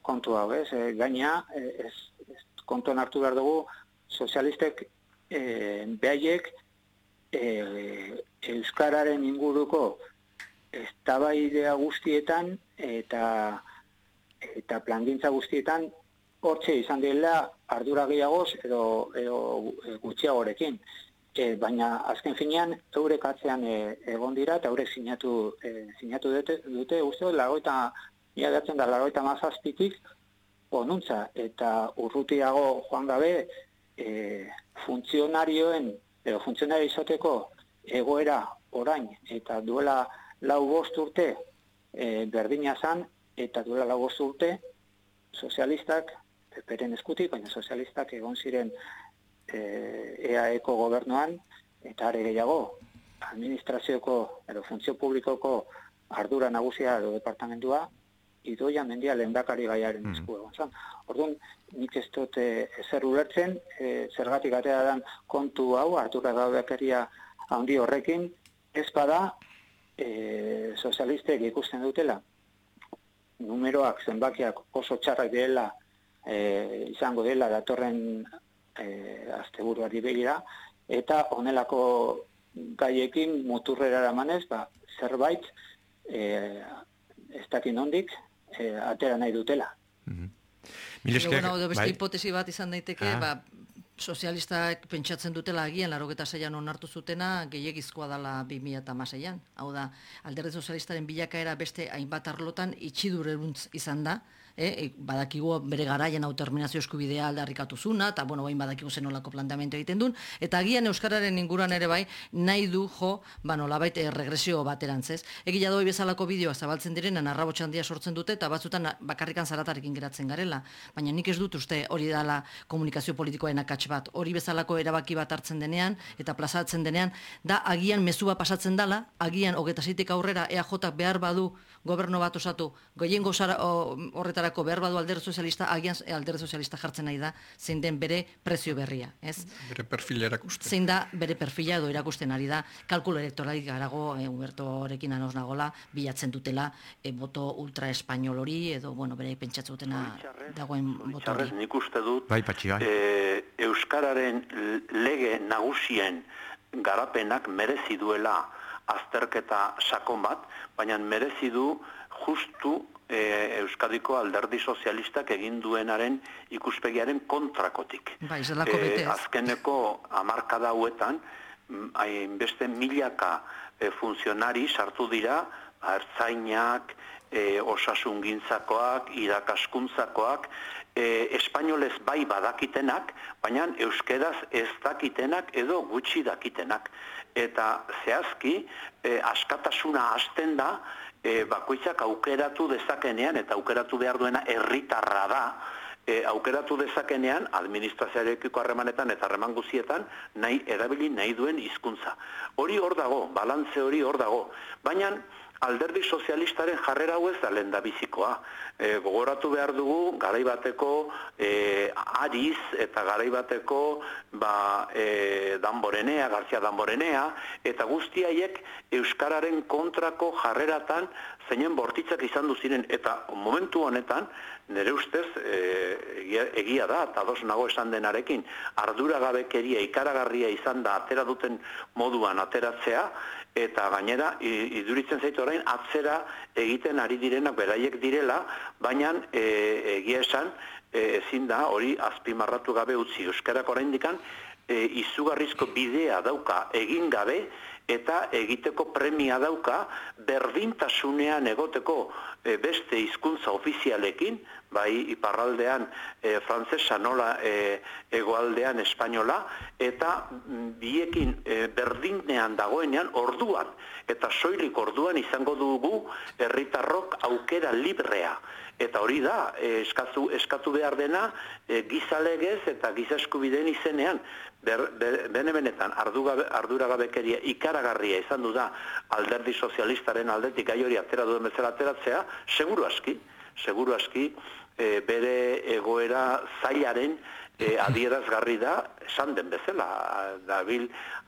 kontu hau, ez? E, gaina, e, ez, ez kontuan hartu behar dugu, sozialistek e, behaiek e, Euskararen inguruko eztabaidea guztietan eta eta plangintza guztietan hortxe izan dela ardura gehiagoz edo, edo gutxiagorekin. E, baina azken finean eurek atzean e, egon dira eta eurek sinatu, e, sinatu dute, dute uste, lagoita Ia gertzen da, lagoita mazazpitik, onuntza, eta urrutiago joan gabe, e, funtzionarioen, edo funtzionari izateko egoera orain, eta duela lau bost urte e, berdina zan, eta duela lau bost urte, sozialistak, peperen eskutik, baina sozialistak egon ziren e, EAEko gobernuan, eta are gehiago, administrazioko, edo funtzio publikoko ardura nagusia edo departamentua, idoia mendia lehendakari gaiaren mm. esku egon Orduan, nik ez dut eh, ezer ulertzen, e, zergatik atea dan kontu hau, hartura bekeria handi horrekin, ez bada e, sozialistek ikusten dutela, numeroak, zenbakiak oso txarrak dela, e, izango dela datorren e, asteburuari begira, eta honelako gaiekin muturrera eramanez, ba, zerbait, e, ez dakin ondik, e, atera nahi dutela. Mm -hmm. Mileskak, bueno, beste bai? hipotesi bat izan daiteke, ah. ba, sozialistak pentsatzen dutela agian, laro geta zeian onartu zutena, gehiagizkoa dela 2000 eta maseian. Hau da, alderdi sozialistaren bilakaera beste hainbat arlotan itxidureruntz izan da, e, badakigu bere garaian autoterminazio eskubidea aldarrikatu zuna, eta bueno, bain badakigu zen olako planteamentu egiten duen, eta agian Euskararen inguruan ere bai, nahi du jo, ba nolabait eh, regresio baterantzez. Egia doi bezalako bideoa zabaltzen direnan arrabotxan dia sortzen dute, eta batzutan bakarrikan zaratarekin geratzen garela. Baina nik ez dut uste hori dala komunikazio politikoen akats bat. Hori bezalako erabaki bat hartzen denean, eta plazatzen denean, da agian mezua pasatzen dala, agian hogeta aurrera EAJ behar badu goberno bat osatu, goien gozara horretarako behar badu alderdi sozialista, agian alderdi sozialista jartzen nahi da, zein den bere prezio berria, ez? Bere perfila erakusten. Zein da bere perfila edo erakusten ari da, kalkulo elektoralik garago, e, Huberto horekin anos nagola, bilatzen dutela, e, boto ultra espainol hori, edo, bueno, bere pentsatzen dutena dagoen boto hori. nik uste dut, bai, patxi, bai. E, Euskararen lege nagusien garapenak merezi duela azterketa sakon bat, baina merezi du justu e, Euskadiko alderdi sozialistak egin duenaren ikuspegiaren kontrakotik. Bai, e, azkeneko amarkada hauetan, mm, hainbeste milaka e, funtzionari sartu dira, hartzainak, e, osasungintzakoak, irakaskuntzakoak, e, espainolez bai badakitenak, baina euskeraz ez dakitenak edo gutxi dakitenak. Eta zehazki, e, askatasuna hasten da, e, bakoitzak aukeratu dezakenean, eta aukeratu behar duena herritarra da, e, aukeratu dezakenean, administrazioarekiko harremanetan eta harreman guzietan, nahi erabili nahi duen hizkuntza. Hori hor dago, balantze hori hor dago. Baina, alderdi sozialistaren jarrera hau ez da lehen da bizikoa. E, gogoratu behar dugu, garaibateko e, ariz eta garaibateko ba, e, danborenea, garzia danborenea, eta guztiaiek Euskararen kontrako jarreratan zeinen bortitzak izan duziren, eta momentu honetan, nire ustez, e, egia da, eta dos nago esan denarekin, arduragabekeria ikaragarria izan da atera duten moduan ateratzea, eta gainera iduritzen zaitu orain atzera egiten ari direnak beraiek direla, baina e, egia esan e, ezin da hori azpimarratu gabe utzi. Euskarak oraindikan e, izugarrizko bidea dauka egin gabe eta egiteko premia dauka berdintasunean egoteko beste hizkuntza ofizialekin, bai iparraldean e, frantzesa nola e, egoaldean espainola, eta mm, biekin e, berdinean dagoenean orduan, eta soilik orduan izango dugu herritarrok aukera librea. Eta hori da, eskatu, eskatu behar dena e, gizalegez eta gizaskubideen izenean, bene benetan arduragabekeria ikaragarria izan du da alderdi sozialistaren aldetik gai hori atera duen bezala ateratzea, seguru aski, seguru aski, e, bere egoera zailaren e, (clears throat) adierazgarri da, esan den bezala, dabil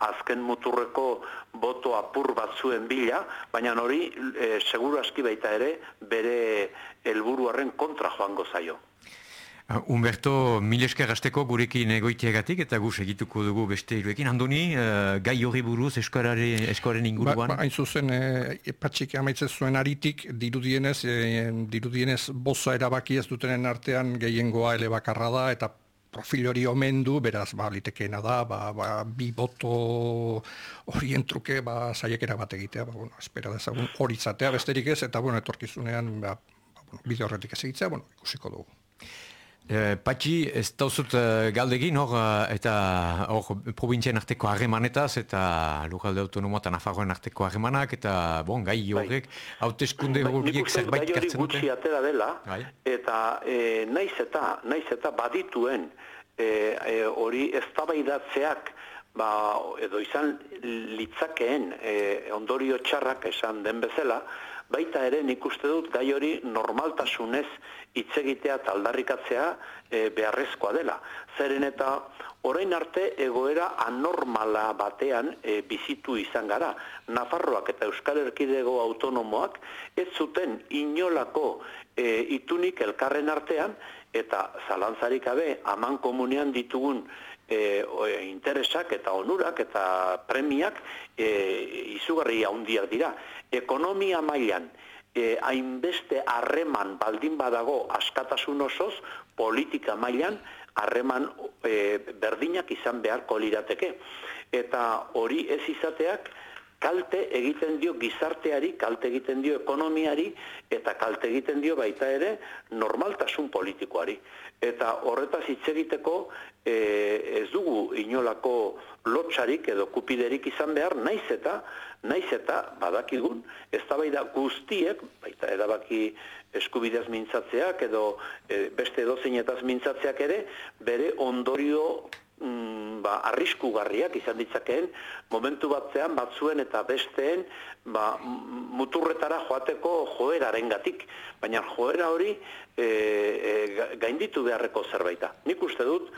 azken muturreko boto apur batzuen bila, baina hori e, seguru aski baita ere bere helburuaren kontra joango zaio. Uh, Humberto, mil esker gurekin egoiteagatik eta gu egituko dugu beste iruekin. Andoni, uh, gai hori buruz eskoaren inguruan? Ba, ba, hain zuzen, e, patxik amaitzen zuen aritik, dirudienez, e, dirudienez boza erabaki ez dutenen artean gehiengoa elebakarra da eta profil hori omen du, beraz, ba, litekeena da, ba, ba, bi boto horien truke, ba, zaiekera bat egitea, ba, bueno, espera dezagun hori zatea besterik ez, eta, bueno, etorkizunean, ba, ba bueno, bide horretik ez egitzea, bueno, ikusiko dugu. E, Patxi, ez dauzut uh, galdegin hor, uh, eta hor provintzien arteko harremanetaz, eta lujalde autonomoa eta nafarroen arteko harremanak, eta bon, gai bai. horrek, hauteskunde bai. horiek zerbait kartzen dute? gutxi atera dela, bai. eta e, naiz eta, naiz eta badituen hori e, e, ez ba, edo izan litzakeen e, ondorio txarrak esan den bezala, baita ere nik uste dut gai hori normaltasunez hitz egitea eta aldarrikatzea e, beharrezkoa dela. Zeren eta orain arte egoera anormala batean e, bizitu izan gara. Nafarroak eta Euskal Erkidego autonomoak ez zuten inolako e, itunik elkarren artean eta zalantzarik gabe aman komunean ditugun e, interesak eta onurak eta premiak e, izugarri handiak dira. Ekonomia mailan e, hainbeste harreman baldin badago askatasun osoz, politika mailan harreman e, berdinak izan beharko lirateke. Eta hori ez izateak, kalte egiten dio gizarteari, kalte egiten dio ekonomiari, eta kalte egiten dio baita ere normaltasun politikoari. Eta horretaz hitz egiteko e, ez dugu inolako lotxarik edo kupiderik izan behar, naiz eta, naiz eta badakigun, ez da bai da guztiek, baita edabaki eskubideaz mintzatzeak edo e, beste edozinetaz mintzatzeak ere, bere ondorio mm, ba, arriskugarriak izan ditzakeen momentu batzean batzuen eta besteen ba, muturretara joateko joeraren gatik. Baina joera hori e, e, gainditu beharreko zerbaita. Nik uste dut,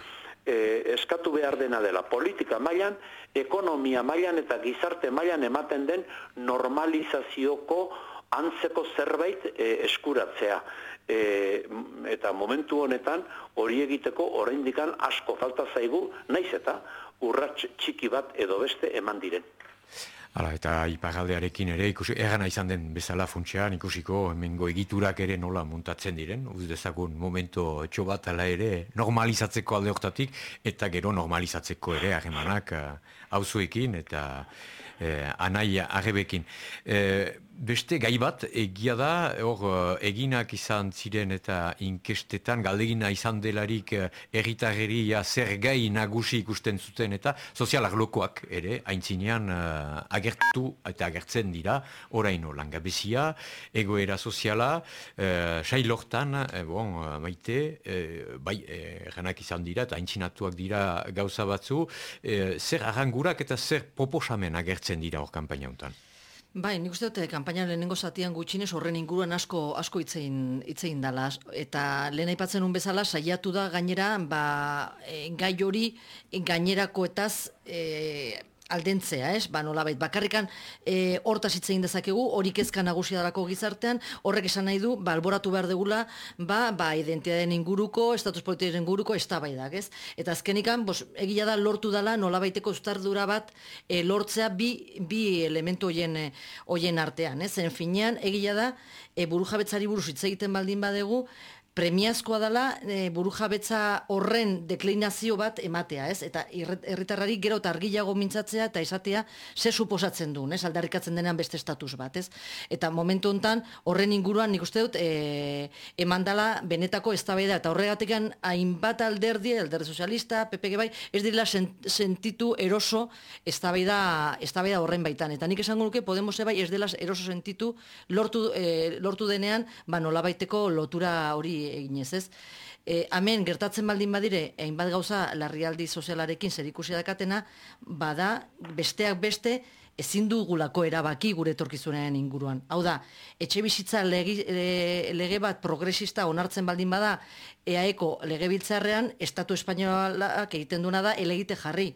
e, eskatu behar dena dela politika mailan, ekonomia mailan eta gizarte mailan ematen den normalizazioko antzeko zerbait e, eskuratzea e, eta momentu honetan hori egiteko oraindikan asko falta zaigu, naiz eta urrats txiki bat edo beste eman diren. Hala, eta iparaldearekin ere, ikusi, erana izan den bezala funtsean, ikusiko hemengo egiturak ere nola montatzen diren, uz dezagun momento etxo bat ala ere normalizatzeko alde hortatik, eta gero normalizatzeko ere harremanak hauzuekin, uh, eta eh, anaia arrebekin. Eh, beste gai bat, egia da, hor eh, eginak izan ziren eta inkestetan, galdegina izan delarik eh, erritarreri zer gai nagusi ikusten zuten eta sozialak lokoak ere, haintzinean uh, agertu eta agertzen dira, oraino langabezia, egoera soziala, uh, sailortan, bon, maite, uh, bai, uh, izan dira eta haintzinatuak dira gauza batzu, uh, zer arrangurak eta zer proposamen agertzen dira hor kampaina honetan. Bai, nik uste dute kampaina lehenengo zatian gutxinez horren inguruan asko asko itzein itzein dala. Eta lehen aipatzen un bezala saiatu da gainera ba, e, gai hori gainerakoetaz e, aldentzea, ez? Ba, nolabait, bakarrikan e, hortaz hitzein dezakegu, hori kezka nagusia dalako gizartean, horrek esan nahi du, ba, alboratu behar degula, ba, ba, identitateen inguruko, estatus politiaren inguruko, estabaidak, ez? Eta azkenikan, bos, egila da lortu dala, nolabaiteko ustardura bat, e, lortzea bi, bi elementu hoien, e, hoien artean, ez? En finean, egila da, e, buru jabetzari buruz hitz egiten baldin badegu, premiazkoa dela e, burujabetza horren deklinazio bat ematea, ez? Eta herritarrari gero eta argilago mintzatzea eta esatea ze suposatzen duen, ez? Aldarrikatzen denean beste estatus bat, ez? Eta momentu hontan horren inguruan nik uste dut e, emandala benetako eztabaida eta horregatekan hainbat alderdi, alderdi sozialista, PPG bai, ez dira sentitu eroso eztabaida eztabaida horren baitan. Eta nik esango nuke Podemos bai ez dela eroso sentitu lortu, e, lortu denean, ba nolabaiteko lotura hori eginez, ez? E, hemen gertatzen baldin badire, hainbat gauza larrialdi sozialarekin zer ikusi dakatena, bada besteak beste ezin dugulako erabaki gure etorkizunean inguruan. Hau da, etxe bizitza lege, lege bat progresista onartzen baldin bada, eaeko legebiltzarrean, Estatu Espainolak egiten duena da, elegite jarri.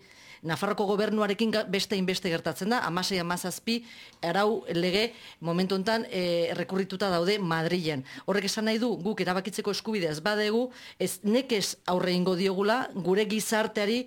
Nafarroko gobernuarekin beste inbeste gertatzen da, amasei amazazpi, arau lege momentu enten e, rekurrituta daude Madrilen. Horrek esan nahi du, guk erabakitzeko eskubidea ez badegu, ez nekez aurre ingo diogula, gure gizarteari,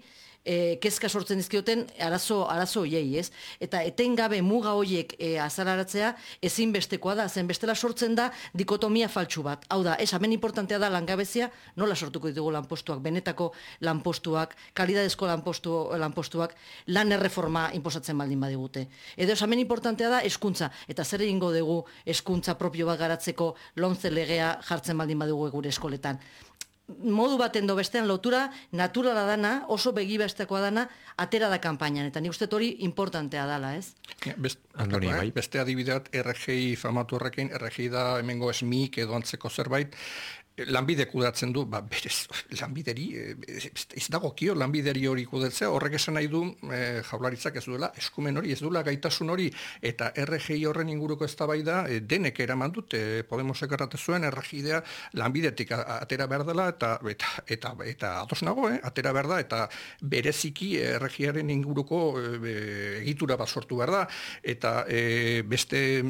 e, kezka sortzen dizkioten arazo arazo hoiei, ez? Eta etengabe muga hoiek e, azalaratzea ezinbestekoa da, zen bestela sortzen da dikotomia faltsu bat. Hau da, ez hemen importantea da langabezia, nola sortuko ditugu lanpostuak, benetako lanpostuak, kalidadezko lanpostu, lanpostuak, lan erreforma inposatzen baldin badigute. Edo hemen importantea da eskuntza, eta zer egingo dugu eskuntza propio bat garatzeko lontze legea jartzen baldin badugu gure eskoletan modu baten do bestean lotura naturala dana, oso begibestekoa dana, atera da kanpainan. Eta ni uste hori importantea dala, ez? Best, Andoni, bai. Beste adibideat, RGI famatu horrekin, RGI da hemengo esmik edo antzeko zerbait, lanbide kudatzen du, ba, berez, lanbideri, eh, ez dago kio lanbideri hori kudatzea, horrek esan nahi du e, jaularitzak ez duela, eskumen hori, ez duela gaitasun hori, eta RGI horren inguruko ez da bai da, denek eraman dut, e, Podemosek errate zuen, RGIdea lanbidetik atera behar dela, eta, eta, eta, eta ados nago, eh, atera behar da, eta bereziki RGIaren inguruko e, egitura bat sortu behar da, eta e, beste,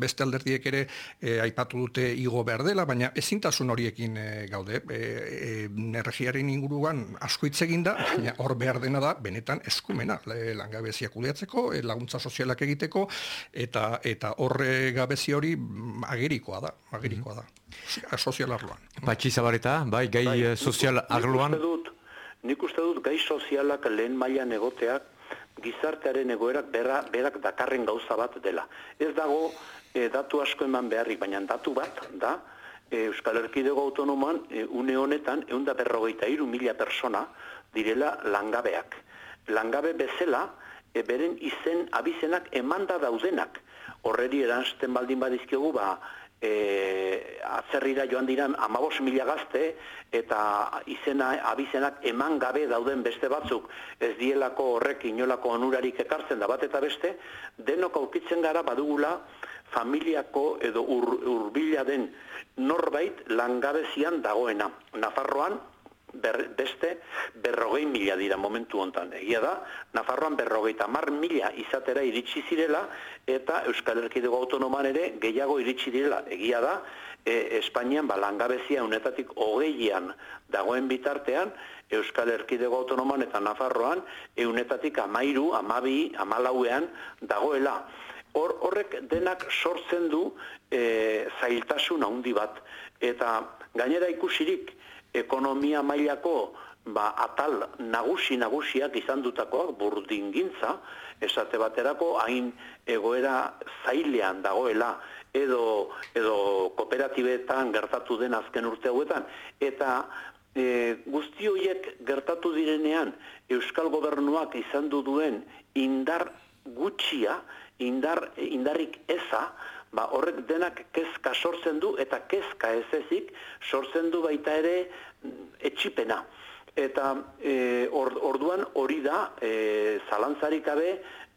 beste alderdiek ere e, aipatu dute igo behar dela, baina ezintasun horiekin e, gaude. E, e, energiaren inguruan asko hitz da, baina hor behar dena da, benetan eskumena, langabezia kudeatzeko, e, laguntza sozialak egiteko, eta eta horre gabezi hori agerikoa da, agerikoa da, sozial arloan. Patxi Zabareta, bai, gai bai, sozial arloan? Nik uste dut, nik uste dut gai sozialak lehen mailan egoteak, gizartearen egoerak berra, berak dakarren gauza bat dela. Ez dago e, datu asko eman beharrik, baina datu bat da, Euskal Herkidego Autonomoan e, une honetan egun da berrogeita iru mila persona direla langabeak. Langabe bezala, e, beren izen abizenak emanda daudenak. Horreri eranzten baldin badizkegu, ba, e, atzerrira joan diran amabos mila gazte, eta izena abizenak eman gabe dauden beste batzuk, ez dielako horrek inolako onurarik ekartzen da bat eta beste, denok aukitzen gara badugula familiako edo urbila den norbait langabezian dagoena. Nafarroan beste berrogei mila dira momentu hontan. Egia da, Nafarroan berrogeita mar mila izatera iritsi zirela eta Euskal Herkidego Autonoman ere gehiago iritsi direla. Egia da, e, Espainian ba, langabezia unetatik hogeian dagoen bitartean Euskal Erkidego Autonoman eta Nafarroan eunetatik amairu, amabi, amalauean dagoela. Hor, horrek denak sortzen du e, zailtasun handi bat. Eta gainera ikusirik ekonomia mailako ba, atal nagusi nagusiak izan dutakoak burdingintza, esate baterako hain egoera zailean dagoela edo, edo kooperatibetan gertatu den azken urte hauetan. Eta e, guzti horiek gertatu direnean Euskal Gobernuak izan du duen indar gutxia, indar, indarrik eza, ba, horrek denak kezka sortzen du eta kezka ez ezik sortzen du baita ere mm, etxipena. Eta e, orduan hori da, e, zalantzarik gabe,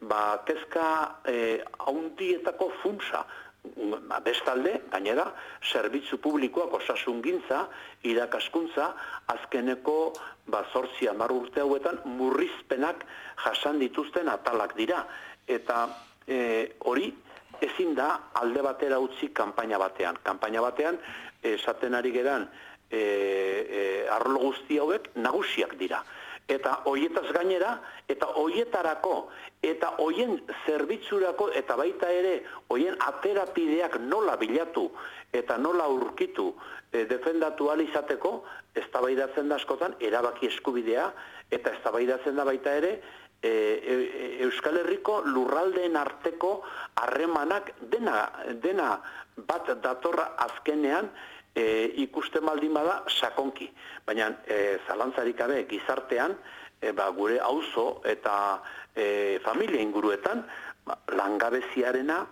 ba, kezka e, haundietako funtsa, ba, bestalde, gainera, zerbitzu publikoak osasun gintza, irakaskuntza, azkeneko ba, zortzia urte hauetan murrizpenak jasan dituzten atalak dira. Eta e, hori ezin da alde batera utzi kanpaina batean. Kanpaina batean, esaten ari geran, e, e, arlo guzti hauek nagusiak dira eta hoietaz gainera, eta hoietarako, eta hoien zerbitzurako, eta baita ere, hoien aterapideak nola bilatu, eta nola urkitu, e, defendatu izateko, ez da askotan, erabaki eskubidea, eta ez da baita ere, e, e, Euskal Herriko lurraldeen arteko harremanak dena, dena bat datorra azkenean, e, ikusten baldin bada sakonki. Baina e, zalantzarik gabe gizartean, e, ba, gure auzo eta e, familia inguruetan, ba, langabeziarena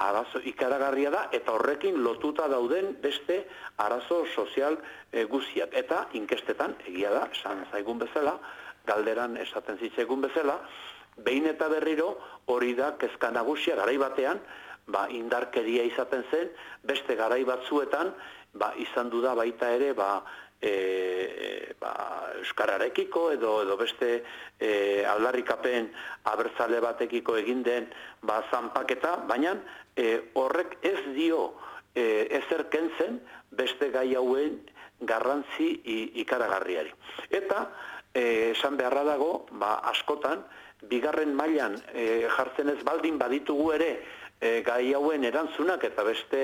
arazo ikaragarria da eta horrekin lotuta dauden beste arazo sozial e, guziak. Eta inkestetan, egia da, esan zaigun bezala, galderan esaten zitzaigun bezala, behin eta berriro hori da kezka nagusia garai batean, ba, indarkeria izaten zen, beste garai batzuetan, ba, izan du da baita ere ba, e, ba, euskararekiko edo edo beste e, aldarrikapen abertzale batekiko egin den ba, zanpaketa, baina e, horrek ez dio e, ezer kentzen beste gai hauen garrantzi ikaragarriari. Eta e, esan beharra dago, ba, askotan, bigarren mailan e, jartzen ez baldin baditugu ere e, gai hauen erantzunak eta beste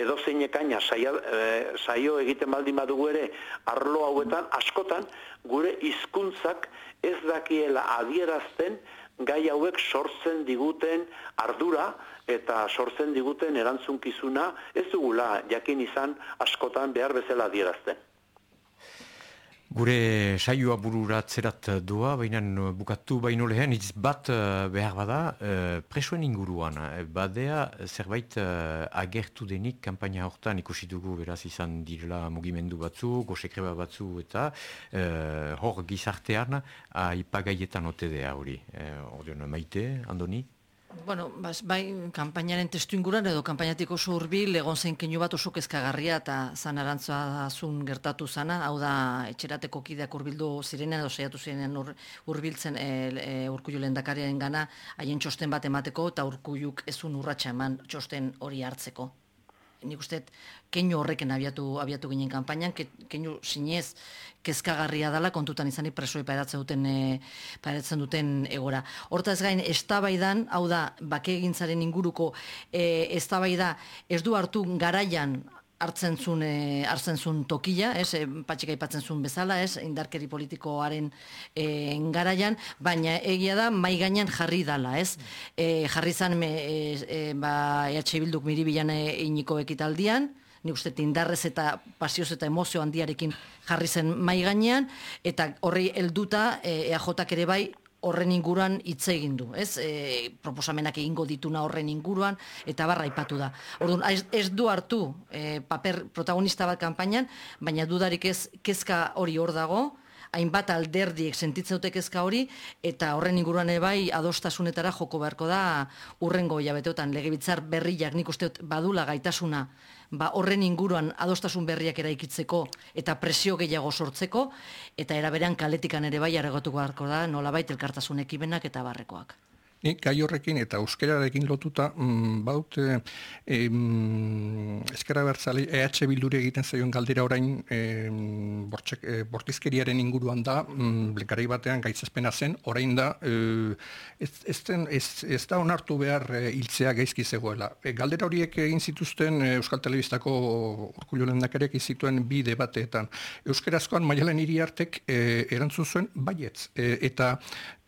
edozeinekaina saia, e, saio egiten baldin badugu ere arlo hauetan askotan gure hizkuntzak ez dakiela adierazten gai hauek sortzen diguten ardura eta sortzen diguten erantzunkizuna ez dugula jakin izan askotan behar bezala adierazten. Gure saioa bururatzerat doa, baina bukatu baino lehen, itz bat uh, behar bada, presoen inguruan, badea zerbait agertu denik kampaina hortan ikusi dugu beraz izan direla mugimendu batzu, gosekreba batzu eta uh, hor gizartean aipagaietan ote dea hori. Uh, maite, Andoni? Bueno, bas, bai, kampainaren testu inguran edo kampainatik oso urbil, egon zein keinu bat oso kezkagarria eta zan arantzoa zun gertatu zana, hau da, etxerateko kideak urbildu zirenean edo saiatu zirenean ur, urbiltzen e, e, urkullu lendakariaren gana, haien txosten bat emateko eta urkulluk ezun urratxa eman txosten hori hartzeko nik uste keinu horreken abiatu, abiatu ginen kanpainan, ke, keinu sinez kezkagarria dela kontutan izanik presoi pairatzen duten, e, pairatzen duten egora. Hortaz gain, estabaidan, hau da, bake egintzaren inguruko, e, eztabaida ez du hartu garaian hartzen zuen, e, hartzen zuen tokila, ez, e, patxika ipatzen zuen bezala, ez, indarkeri politikoaren e, garaian, baina egia da, mai gainean jarri dala, ez, e, jarri zan, e, e, ba, EH Bilduk miribilan e, iniko ekitaldian, ni uste indarrez eta pasioz eta emozio handiarekin jarri zen mai gainean, eta horri helduta e, EAJak ere bai horren inguruan hitz egin du, ez? E, proposamenak egingo dituna horren inguruan eta barra aipatu da. Orduan ez, ez du hartu e, paper protagonista bat kanpainan, baina dudarik ez kezka hori hor dago, hainbat alderdiek sentitzeute kezka hori eta horren inguruan bai adostasunetara joko beharko da urrengo jabeteotan legebiltzar berriak nik uste badula gaitasuna ba, horren inguruan adostasun berriak eraikitzeko eta presio gehiago sortzeko, eta eraberean kaletikan ere bai aragatuko harko da, nola baita elkartasun ekimenak eta barrekoak. Nik gai horrekin eta euskerarekin lotuta mm, baute e, eskera bertzale EH bilduri egiten zaion galdera orain e, bortxek, e, bortizkeriaren inguruan da mm, garai batean gaitzazpena zen orain da e, ez, ez, den, ez, ez da onartu behar e, hiltzea gaizki zegoela. E, galdera horiek egin zituzten Euskal Telebistako urkullu lendakarek izituen bi debateetan. Euskerazkoan maialen iriartek e, erantzun zuen baietz. E, eta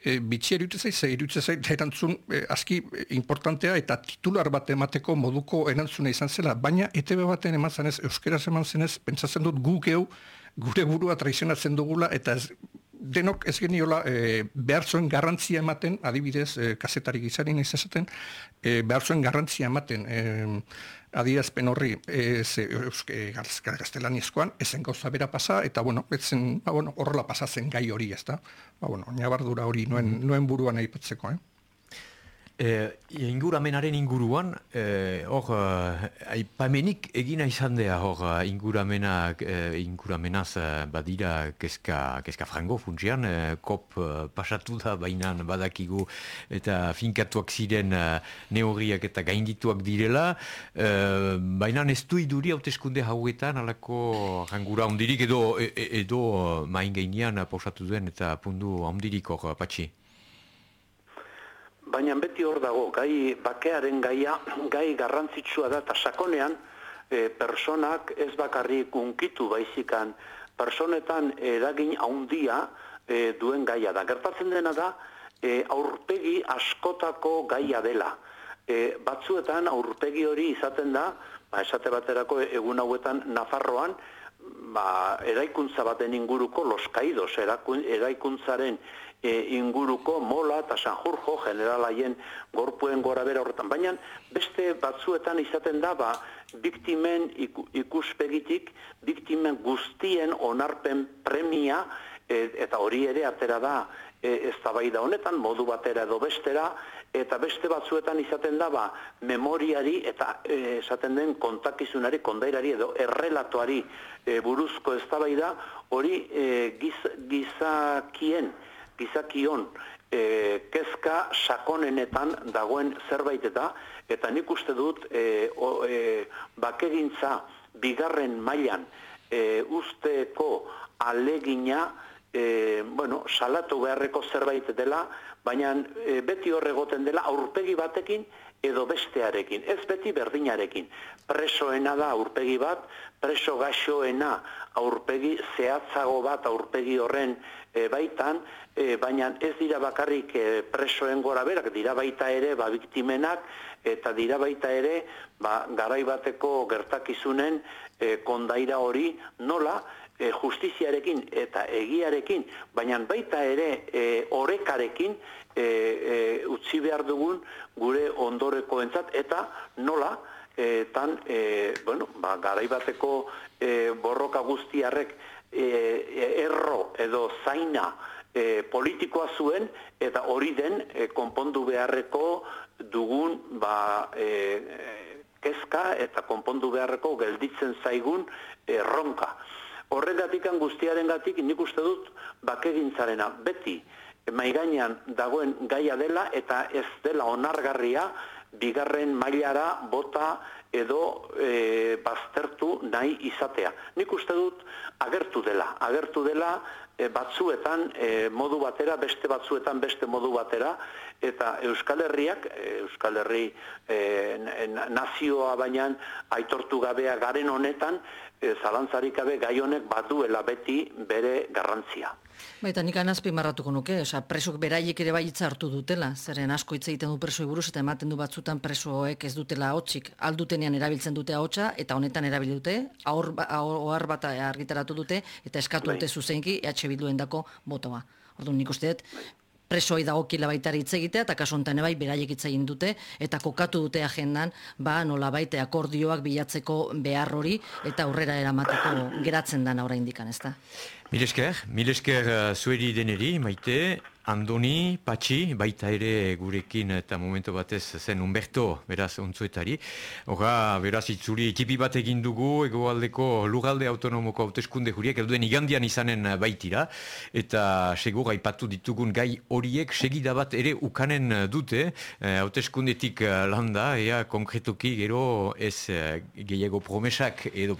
e, bitxi erutze zait, ze erutze zait erantzun e, aski importantea eta titular bat emateko moduko erantzuna izan zela, baina ETB baten eman zanez, euskeraz eman zenez, pentsatzen dut gu geu, gure burua traizionatzen dugula, eta ez, denok ez geniola e, behar zuen garrantzia ematen, adibidez, e, kasetari gizari nahiz esaten, e, behar zuen garrantzia ematen, e, adierazpen horri ez euske gaztelaniezkoan ezen gauza bera pasa eta bueno, etzen, ba, bueno, horrela pasatzen gai hori, ezta? Ba bueno, nabardura hori mm-hmm. nuen buruan aipatzeko, eh? E, inguramenaren inguruan, e, hor, e, aipamenik egina izan dea hor inguramenak, e, inguramenaz badira keska, keska frango funtsian, e, kop pasatu da bainan badakigu eta finkatuak ziren neurriak eta gaindituak direla, e, bainan ez du iduri hauteskunde hauetan alako rangura ondirik edo, e, edo main gainean posatu duen eta pundu ondirik hor patxi. Baina beti hor dago, gai bakearen gaia, gai garrantzitsua da, eta sakonean, e, personak ez bakarrik unkitu baizikan, personetan eragin haundia e, duen gaia da. Gertatzen dena da, e, aurpegi askotako gaia dela. E, batzuetan aurpegi hori izaten da, ba, esate baterako egun hauetan Nafarroan, ba, eraikuntza baten inguruko loskaidos, eraikuntzaren e, inguruko mola eta sanjurjo generalaien gorpuen gora bera horretan. Baina beste batzuetan izaten da, ba, biktimen ikuspegitik, biktimen guztien onarpen premia, e, eta hori ere atera da, e, ez da honetan, modu batera edo bestera, eta beste batzuetan izaten da, ba, memoriari eta e, esaten den kontakizunari, kondairari edo errelatuari e, buruzko ez da hori e, giz, gizakien, gizakion e, kezka sakonenetan dagoen zerbait eta eta nik uste dut e, o, e, bakegintza bigarren mailan e, usteko alegina e, bueno, salatu beharreko zerbait dela, baina e, beti horregoten dela aurpegi batekin edo bestearekin, ez beti berdinarekin. Presoena da aurpegi bat, preso gaxoena aurpegi zehatzago bat aurpegi horren e, baitan, e, baina ez dira bakarrik e, presoen gora berak, dira baita ere ba, biktimenak, eta dira baita ere ba, garai bateko gertakizunen e, kondaira hori nola, e, justiziarekin eta egiarekin, baina baita ere e, orekarekin e, e, utzi behar dugun gure ondoreko entzat, eta nola, e, tan, e, bueno, ba, garaibateko e, borroka guztiarrek e, erro edo zaina e, politikoa zuen eta hori den e, konpondu beharreko dugun ba, e, kezka eta konpondu beharreko gelditzen zaigun erronka. Horregatik guztiaren gatik nik uste dut bakegintzarena beti maigainan dagoen gaia dela eta ez dela onargarria bigarren mailara bota edo e, baztertu nahi izatea. Nik uste dut agertu dela, agertu dela e, batzuetan e, modu batera, beste batzuetan beste modu batera, eta Euskal Herriak, e, Euskal Herri e, nazioa baina aitortu gabea garen honetan, e, zalantzarik gabe gai honek baduela beti bere garrantzia. Baita nik anazpi marratuko nuke, oza, presok beraiek ere bai hartu dutela, zeren asko hitz egiten du presoi buruz eta ematen du batzutan presoek ez dutela hotzik, aldutenean erabiltzen dute hotza eta honetan erabil dute, aur, ba, aur, bat argitaratu dute eta eskatu bai. dute zuzenki EH Bilduen dako botoa. Orduan nik usteet, presoi dagokila baita hitz egitea eta kasu honetan bai beraiek hitz egin dute eta kokatu dute agendan ba nolabait akordioak bilatzeko behar hori eta aurrera eramateko geratzen dana oraindik ezta Milesker, milesker uh, zueri deneri, maite, Andoni, Patxi, baita ere gurekin eta momento batez zen Umberto, beraz, ontzuetari. Hora, beraz, itzuri, ekipi bat egin dugu, egoaldeko lugalde autonomoko hauteskunde juriek, elduen igandian izanen baitira, eta segur aipatu ditugun gai horiek segida bat ere ukanen dute, eh, hauteskundetik landa, ea konkretuki gero ez eh, gehiago promesak edo